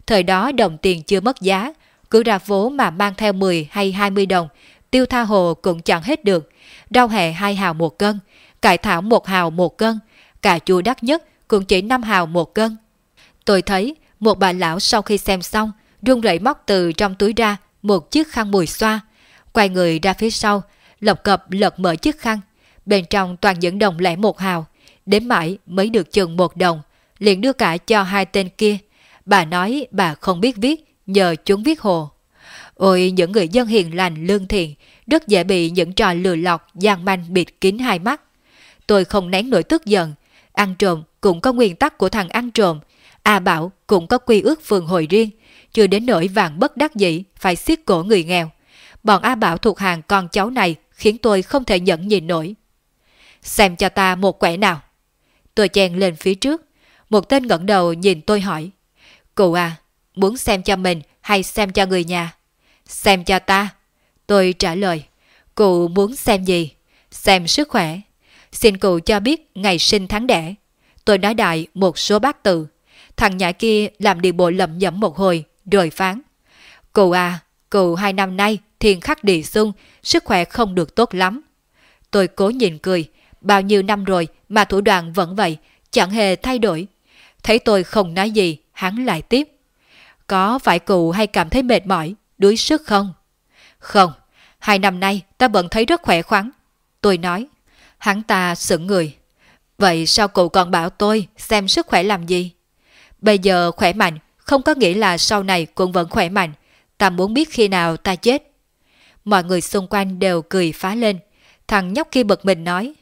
Thời đó đồng tiền chưa mất giá, cứ ra phố mà mang theo 10 hay 20 đồng, tiêu tha hồ cũng chẳng hết được. Rau hẹ 2 hào một cân, cải thảo 1 hào một cân, cà chua đắt nhất cũng chỉ 5 hào một cân. Tôi thấy một bà lão sau khi xem xong, run rẩy móc từ trong túi ra một chiếc khăn mùi xoa, quay người ra phía sau, lộc cập lật mở chiếc khăn. Bên trong toàn những đồng lẻ một hào, đến mãi mới được chừng một đồng, liền đưa cả cho hai tên kia. Bà nói bà không biết viết, nhờ chúng viết hồ. Ôi những người dân hiền lành lương thiện, rất dễ bị những trò lừa lọc, gian manh bịt kín hai mắt. Tôi không nén nổi tức giận, ăn trộm cũng có nguyên tắc của thằng ăn trộm, A Bảo cũng có quy ước phường hội riêng, chưa đến nỗi vàng bất đắc dĩ phải xiết cổ người nghèo. Bọn A Bảo thuộc hàng con cháu này khiến tôi không thể nhẫn nhìn nổi. Xem cho ta một quẻ nào. Tôi chen lên phía trước. Một tên ngẩng đầu nhìn tôi hỏi. Cụ à, muốn xem cho mình hay xem cho người nhà? Xem cho ta. Tôi trả lời. Cụ muốn xem gì? Xem sức khỏe. Xin cụ cho biết ngày sinh tháng đẻ. Tôi nói đại một số bát từ. Thằng nhãi kia làm điều bộ lẩm nhẩm một hồi, rồi phán. Cụ à, cụ hai năm nay thiên khắc địa xung, sức khỏe không được tốt lắm. Tôi cố nhìn cười, bao nhiêu năm rồi mà thủ đoạn vẫn vậy, chẳng hề thay đổi. Thấy tôi không nói gì, hắn lại tiếp. Có phải cụ hay cảm thấy mệt mỏi, đuối sức không? Không, hai năm nay ta vẫn thấy rất khỏe khoắn. Tôi nói, hắn ta sững người. Vậy sao cụ còn bảo tôi xem sức khỏe làm gì? Bây giờ khỏe mạnh không có nghĩa là sau này cũng vẫn khỏe mạnh. Ta muốn biết khi nào ta chết. Mọi người xung quanh đều cười phá lên. Thằng nhóc kia bực mình nói.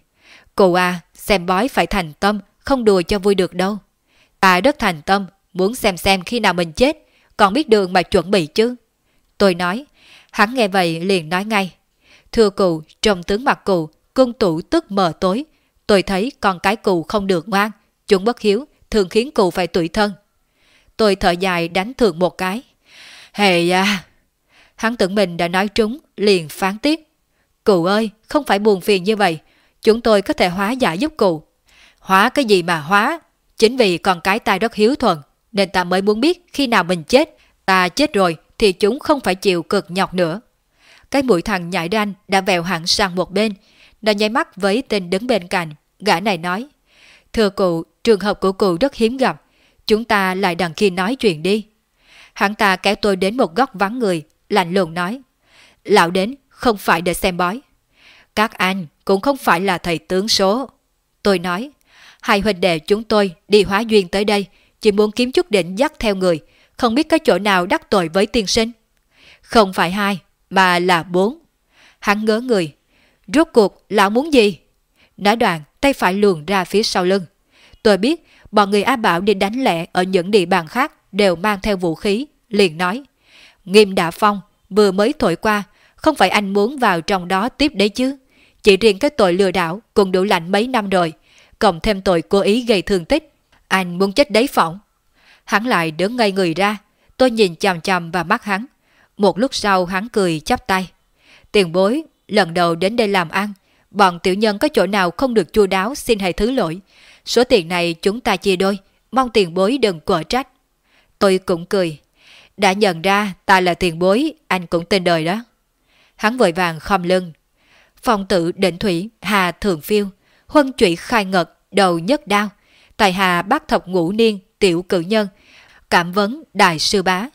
"Cô à, xem bói phải thành tâm, không đùa cho vui được đâu. Ta rất thành tâm, muốn xem xem khi nào mình chết, còn biết đường mà chuẩn bị chứ. Tôi nói, hắn nghe vậy liền nói ngay. Thưa cụ, trong tướng mặt cụ, cung tủ tức mờ tối. Tôi thấy con cái cụ không được ngoan, chúng bất hiếu, thường khiến cụ phải tủi thân. Tôi thở dài đánh thường một cái. Hề à! Hắn tưởng mình đã nói trúng, liền phán tiếp. Cụ ơi, không phải buồn phiền như vậy. Chúng tôi có thể hóa giải giúp cụ. Hóa cái gì mà hóa? Chính vì con cái ta rất hiếu thuận, nên ta mới muốn biết khi nào mình chết. Ta chết rồi thì chúng không phải chịu cực nhọc nữa. Cái mũi thằng nhảy đanh đã vèo hẳn sang một bên. Nó nháy mắt với tên đứng bên cạnh. Gã này nói. Thưa cụ, trường hợp của cụ rất hiếm gặp. Chúng ta lại đằng khi nói chuyện đi. Hắn ta kéo tôi đến một góc vắng người, lạnh lùng nói. Lão đến không phải để xem bói. Các anh cũng không phải là thầy tướng số. Tôi nói, hai huynh đệ chúng tôi đi hóa duyên tới đây, chỉ muốn kiếm chút định dắt theo người, không biết có chỗ nào đắc tội với tiên sinh. Không phải hai, mà là bốn. Hắn ngớ người. Rốt cuộc, lão muốn gì? Nói đoạn, tay phải luồn ra phía sau lưng. Tôi biết, bọn người A Bảo đi đánh lẻ ở những địa bàn khác đều mang theo vũ khí, liền nói. Nghiêm Đạ Phong vừa mới thổi qua, không phải anh muốn vào trong đó tiếp đấy chứ. Chỉ riêng cái tội lừa đảo cũng đủ lạnh mấy năm rồi, cộng thêm tội cố ý gây thương tích. Anh muốn chết đấy phỏng. Hắn lại đứng ngây người ra, tôi nhìn chằm chằm vào mắt hắn. Một lúc sau hắn cười chắp tay. Tiền bối, lần đầu đến đây làm ăn, bọn tiểu nhân có chỗ nào không được chu đáo xin hãy thứ lỗi. Số tiền này chúng ta chia đôi, mong tiền bối đừng quở trách. Tôi cũng cười. Đã nhận ra ta là tiền bối, anh cũng tên đời đó. Hắn vội vàng khom lưng. Phong tử định thủy, hà thường phiêu, huân trụy khai ngật, đầu nhất đao. Tài hà bác thập ngũ niên, tiểu cử nhân, cảm vấn đại sư bá.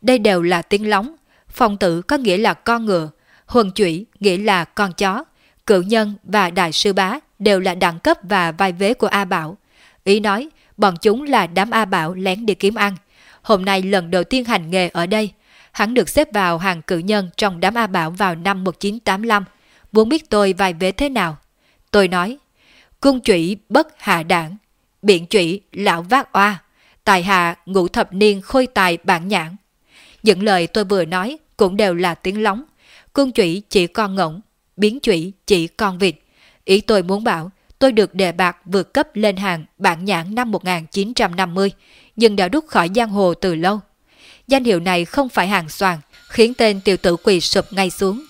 Đây đều là tiếng lóng. Phong tử có nghĩa là con ngựa, huân trụy nghĩa là con chó. Cử nhân và đại sư bá đều là đẳng cấp và vai vế của A Bảo. Ý nói, bọn chúng là đám A Bảo lén đi kiếm ăn. Hôm nay lần đầu tiên hành nghề ở đây, hắn được xếp vào hàng cử nhân trong đám A Bảo vào năm 1985. Muốn biết tôi vai vế thế nào? Tôi nói, cung trụy bất hạ đảng, biện trụy lão vác oa, tài hạ ngũ thập niên khôi tài bản nhãn. Những lời tôi vừa nói cũng đều là tiếng lóng. Cung trụy chỉ con ngỗng, biến trụy chỉ con vịt. Ý tôi muốn bảo tôi được đề bạc vượt cấp lên hàng bản nhãn năm 1950, nhưng đã rút khỏi giang hồ từ lâu. Danh hiệu này không phải hàng soàn, khiến tên tiểu tử quỳ sụp ngay xuống.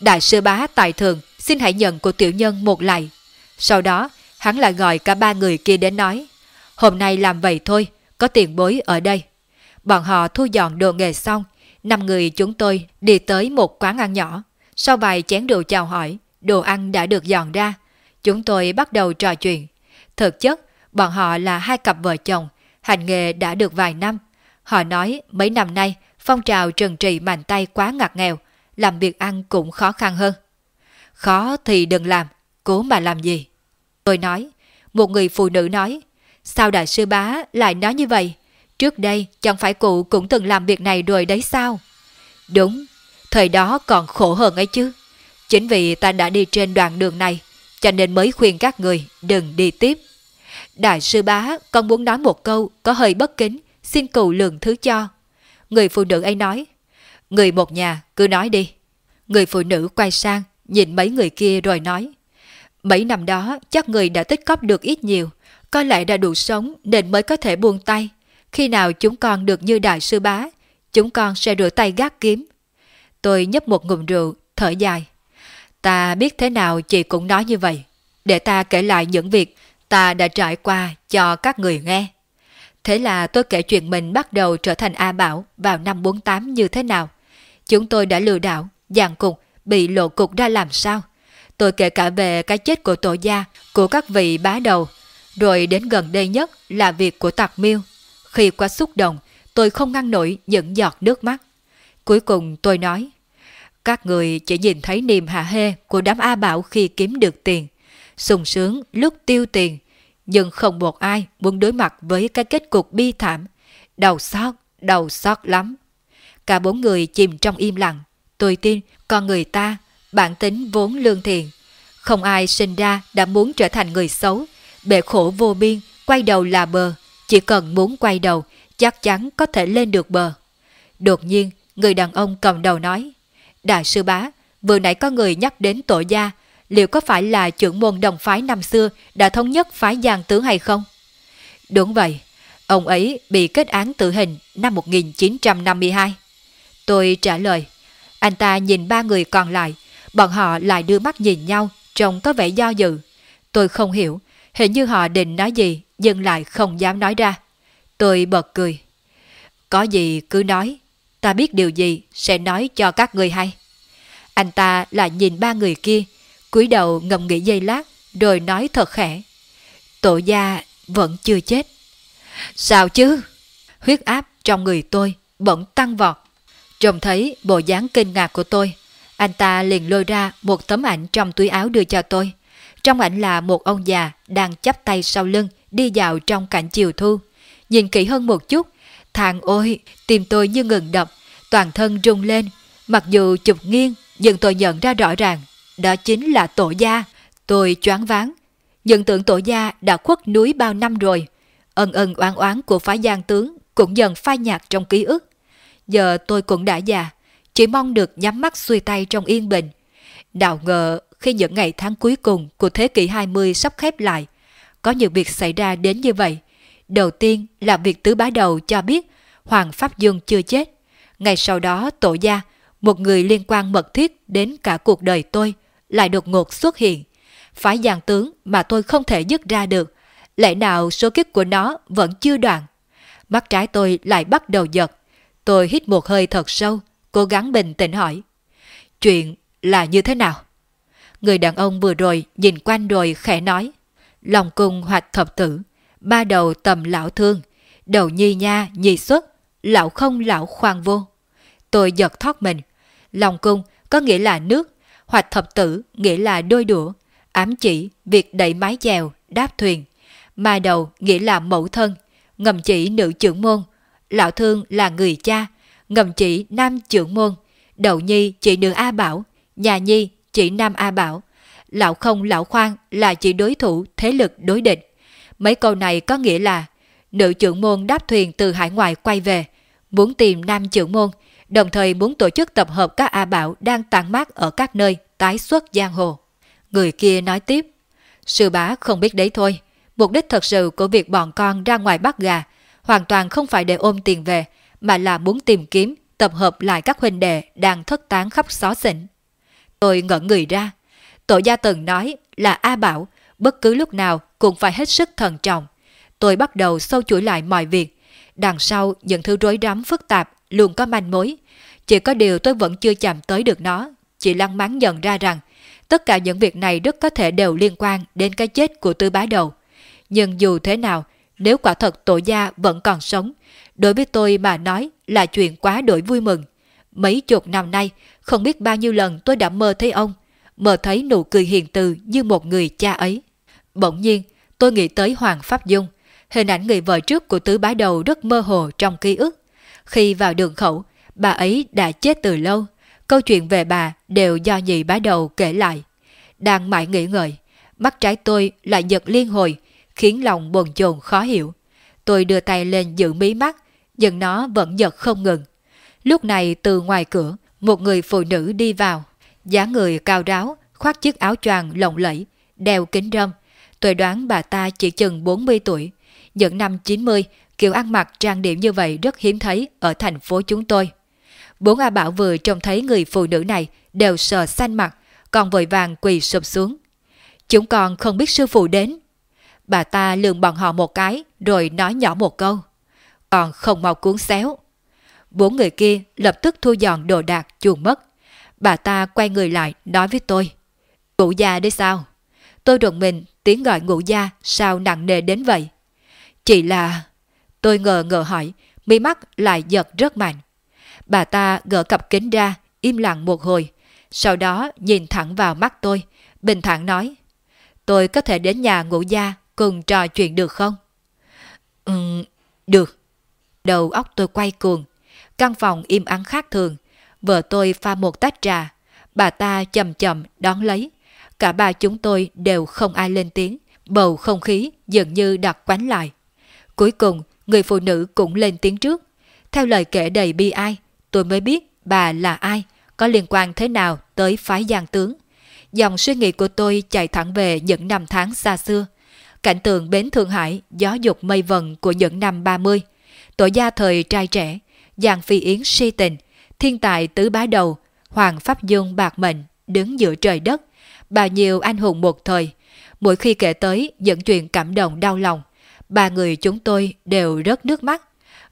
Đại sư bá tài thường xin hãy nhận của tiểu nhân một lại. Sau đó, hắn lại gọi cả ba người kia đến nói, hôm nay làm vậy thôi, có tiền bối ở đây. Bọn họ thu dọn đồ nghề xong, năm người chúng tôi đi tới một quán ăn nhỏ. Sau vài chén đồ chào hỏi, đồ ăn đã được dọn ra. Chúng tôi bắt đầu trò chuyện. Thực chất, bọn họ là hai cặp vợ chồng, hành nghề đã được vài năm. Họ nói mấy năm nay phong trào trần trị mạnh tay quá ngặt nghèo, làm việc ăn cũng khó khăn hơn. Khó thì đừng làm, cố mà làm gì. Tôi nói, một người phụ nữ nói, sao đại sư bá lại nói như vậy? Trước đây chẳng phải cụ cũng từng làm việc này rồi đấy sao? Đúng, thời đó còn khổ hơn ấy chứ. Chính vì ta đã đi trên đoạn đường này, cho nên mới khuyên các người đừng đi tiếp. Đại sư bá con muốn nói một câu có hơi bất kính, xin cầu lượng thứ cho. Người phụ nữ ấy nói, người một nhà cứ nói đi. Người phụ nữ quay sang, nhìn mấy người kia rồi nói, mấy năm đó chắc người đã tích cóp được ít nhiều, có lẽ đã đủ sống nên mới có thể buông tay. Khi nào chúng con được như đại sư bá, chúng con sẽ rửa tay gác kiếm. Tôi nhấp một ngụm rượu, thở dài. Ta biết thế nào chị cũng nói như vậy. Để ta kể lại những việc ta đã trải qua cho các người nghe. Thế là tôi kể chuyện mình bắt đầu trở thành A Bảo vào năm 48 như thế nào. Chúng tôi đã lừa đảo, giàn cục, bị lộ cục ra làm sao. Tôi kể cả về cái chết của tổ gia, của các vị bá đầu. Rồi đến gần đây nhất là việc của tặc miêu. Khi quá xúc động, tôi không ngăn nổi những giọt nước mắt. Cuối cùng tôi nói, các người chỉ nhìn thấy niềm hạ hê của đám A Bảo khi kiếm được tiền, sung sướng lúc tiêu tiền, nhưng không một ai muốn đối mặt với cái kết cục bi thảm. Đầu xót, đầu xót lắm. Cả bốn người chìm trong im lặng. Tôi tin con người ta, bản tính vốn lương thiện. Không ai sinh ra đã muốn trở thành người xấu, bể khổ vô biên, quay đầu là bờ. Chỉ cần muốn quay đầu, chắc chắn có thể lên được bờ. Đột nhiên, người đàn ông cầm đầu nói, Đại sư bá, vừa nãy có người nhắc đến tổ gia, liệu có phải là trưởng môn đồng phái năm xưa đã thống nhất phái giang tướng hay không? Đúng vậy, ông ấy bị kết án tử hình năm 1952. Tôi trả lời, anh ta nhìn ba người còn lại, bọn họ lại đưa mắt nhìn nhau, trông có vẻ do dự. Tôi không hiểu, hình như họ định nói gì, nhưng lại không dám nói ra. Tôi bật cười. Có gì cứ nói, ta biết điều gì sẽ nói cho các người hay. Anh ta lại nhìn ba người kia, cúi đầu ngầm nghĩ giây lát, rồi nói thật khẽ. Tổ gia vẫn chưa chết. Sao chứ? Huyết áp trong người tôi bỗng tăng vọt. Trông thấy bộ dáng kinh ngạc của tôi, anh ta liền lôi ra một tấm ảnh trong túi áo đưa cho tôi. Trong ảnh là một ông già đang chắp tay sau lưng đi dạo trong cảnh chiều thu. Nhìn kỹ hơn một chút, thằng ôi, tim tôi như ngừng đập, toàn thân rung lên. Mặc dù chụp nghiêng, nhưng tôi nhận ra rõ ràng đó chính là tổ gia. Tôi choáng váng. Nhận tượng tổ gia đã khuất núi bao năm rồi. Ân ân oán oán của phái giang tướng cũng dần phai nhạt trong ký ức. Giờ tôi cũng đã già, chỉ mong được nhắm mắt xuôi tay trong yên bình. Đạo ngờ khi những ngày tháng cuối cùng của thế kỷ 20 sắp khép lại, có nhiều việc xảy ra đến như vậy. Đầu tiên là việc tứ bá đầu cho biết Hoàng Pháp Dương chưa chết. Ngày sau đó tổ gia, một người liên quan mật thiết đến cả cuộc đời tôi, lại đột ngột xuất hiện. Phái giang tướng mà tôi không thể dứt ra được. Lẽ nào số kiếp của nó vẫn chưa đoạn? Mắt trái tôi lại bắt đầu giật. Tôi hít một hơi thật sâu, cố gắng bình tĩnh hỏi. Chuyện là như thế nào? Người đàn ông vừa rồi nhìn quanh rồi khẽ nói. Lòng cung hoạch thập tử, ba đầu tầm lão thương, đầu nhi nha nhi xuất, lão không lão khoan vô. Tôi giật thoát mình. Lòng cung có nghĩa là nước, hoạch thập tử nghĩa là đôi đũa, ám chỉ việc đẩy mái chèo, đáp thuyền. Mai đầu nghĩa là mẫu thân, ngầm chỉ nữ trưởng môn, lão thương là người cha, ngầm chỉ nam trưởng môn, đầu nhi chỉ nữ A Bảo, nhà nhi chỉ nam A Bảo, lão không lão khoan là chỉ đối thủ thế lực đối địch. Mấy câu này có nghĩa là nữ trưởng môn đáp thuyền từ hải ngoại quay về, muốn tìm nam trưởng môn, đồng thời muốn tổ chức tập hợp các A Bảo đang tàn mát ở các nơi tái xuất giang hồ. Người kia nói tiếp, sư bá không biết đấy thôi, mục đích thật sự của việc bọn con ra ngoài bắt gà hoàn toàn không phải để ôm tiền về, mà là muốn tìm kiếm, tập hợp lại các huynh đệ đang thất tán khắp xó xỉnh. Tôi ngẩn người ra, tổ gia từng nói là A Bảo, bất cứ lúc nào cũng phải hết sức thận trọng. Tôi bắt đầu sâu chuỗi lại mọi việc, đằng sau những thứ rối rắm phức tạp luôn có manh mối. Chỉ có điều tôi vẫn chưa chạm tới được nó, chị lăng mắng nhận ra rằng tất cả những việc này rất có thể đều liên quan đến cái chết của tư bá đầu. Nhưng dù thế nào, nếu quả thật tổ gia vẫn còn sống, đối với tôi mà nói là chuyện quá đổi vui mừng. Mấy chục năm nay, không biết bao nhiêu lần tôi đã mơ thấy ông, mơ thấy nụ cười hiền từ như một người cha ấy. Bỗng nhiên, tôi nghĩ tới Hoàng Pháp Dung. Hình ảnh người vợ trước của tứ bá đầu rất mơ hồ trong ký ức. Khi vào đường khẩu, bà ấy đã chết từ lâu. Câu chuyện về bà đều do nhị bá đầu kể lại. Đang mãi nghĩ ngợi, mắt trái tôi lại giật liên hồi, khiến lòng bồn chồn khó hiểu. Tôi đưa tay lên giữ mí mắt, nhưng nó vẫn giật không ngừng. Lúc này từ ngoài cửa, một người phụ nữ đi vào, dáng người cao ráo, khoác chiếc áo choàng lộng lẫy, đeo kính râm. Tôi đoán bà ta chỉ chừng 40 tuổi. Những năm 90, kiểu ăn mặc trang điểm như vậy rất hiếm thấy ở thành phố chúng tôi. Bốn A Bảo vừa trông thấy người phụ nữ này đều sờ xanh mặt, còn vội vàng quỳ sụp xuống. Chúng còn không biết sư phụ đến. Bà ta lường bọn họ một cái rồi nói nhỏ một câu. Còn không mau cuốn xéo. Bốn người kia lập tức thu dọn đồ đạc chuồn mất. Bà ta quay người lại nói với tôi. cụ gia đấy sao? Tôi rụng mình tiếng gọi ngụ gia sao nặng nề đến vậy? Chỉ là... Tôi ngờ ngờ hỏi, mi mắt lại giật rất mạnh. Bà ta gỡ cặp kính ra, im lặng một hồi. Sau đó nhìn thẳng vào mắt tôi, bình thản nói. Tôi có thể đến nhà ngụ gia cùng trò chuyện được không? Ừ, được. Đầu óc tôi quay cuồng. Căn phòng im ắng khác thường. Vợ tôi pha một tách trà. Bà ta chậm chậm đón lấy. Cả ba chúng tôi đều không ai lên tiếng. Bầu không khí dường như đặt quánh lại. Cuối cùng, người phụ nữ cũng lên tiếng trước. Theo lời kể đầy bi ai, tôi mới biết bà là ai, có liên quan thế nào tới phái giang tướng. Dòng suy nghĩ của tôi chạy thẳng về những năm tháng xa xưa. Cảnh tượng bến Thượng Hải gió dục mây vần của những năm 30. Tổ gia thời trai trẻ, Giang Phi Yến si tình, thiên tài tứ bá đầu, Hoàng Pháp Dương bạc mệnh, đứng giữa trời đất, bao nhiêu anh hùng một thời. Mỗi khi kể tới những chuyện cảm động đau lòng, ba người chúng tôi đều rớt nước mắt.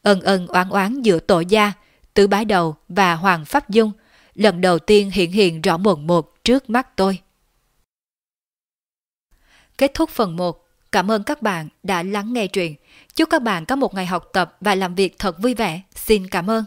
Ân ân oán oán giữa tổ gia, tứ bái đầu và Hoàng Pháp Dung, lần đầu tiên hiện hiện rõ mồn một trước mắt tôi. Kết thúc phần 1 Cảm ơn các bạn đã lắng nghe truyện. Chúc các bạn có một ngày học tập và làm việc thật vui vẻ. Xin cảm ơn.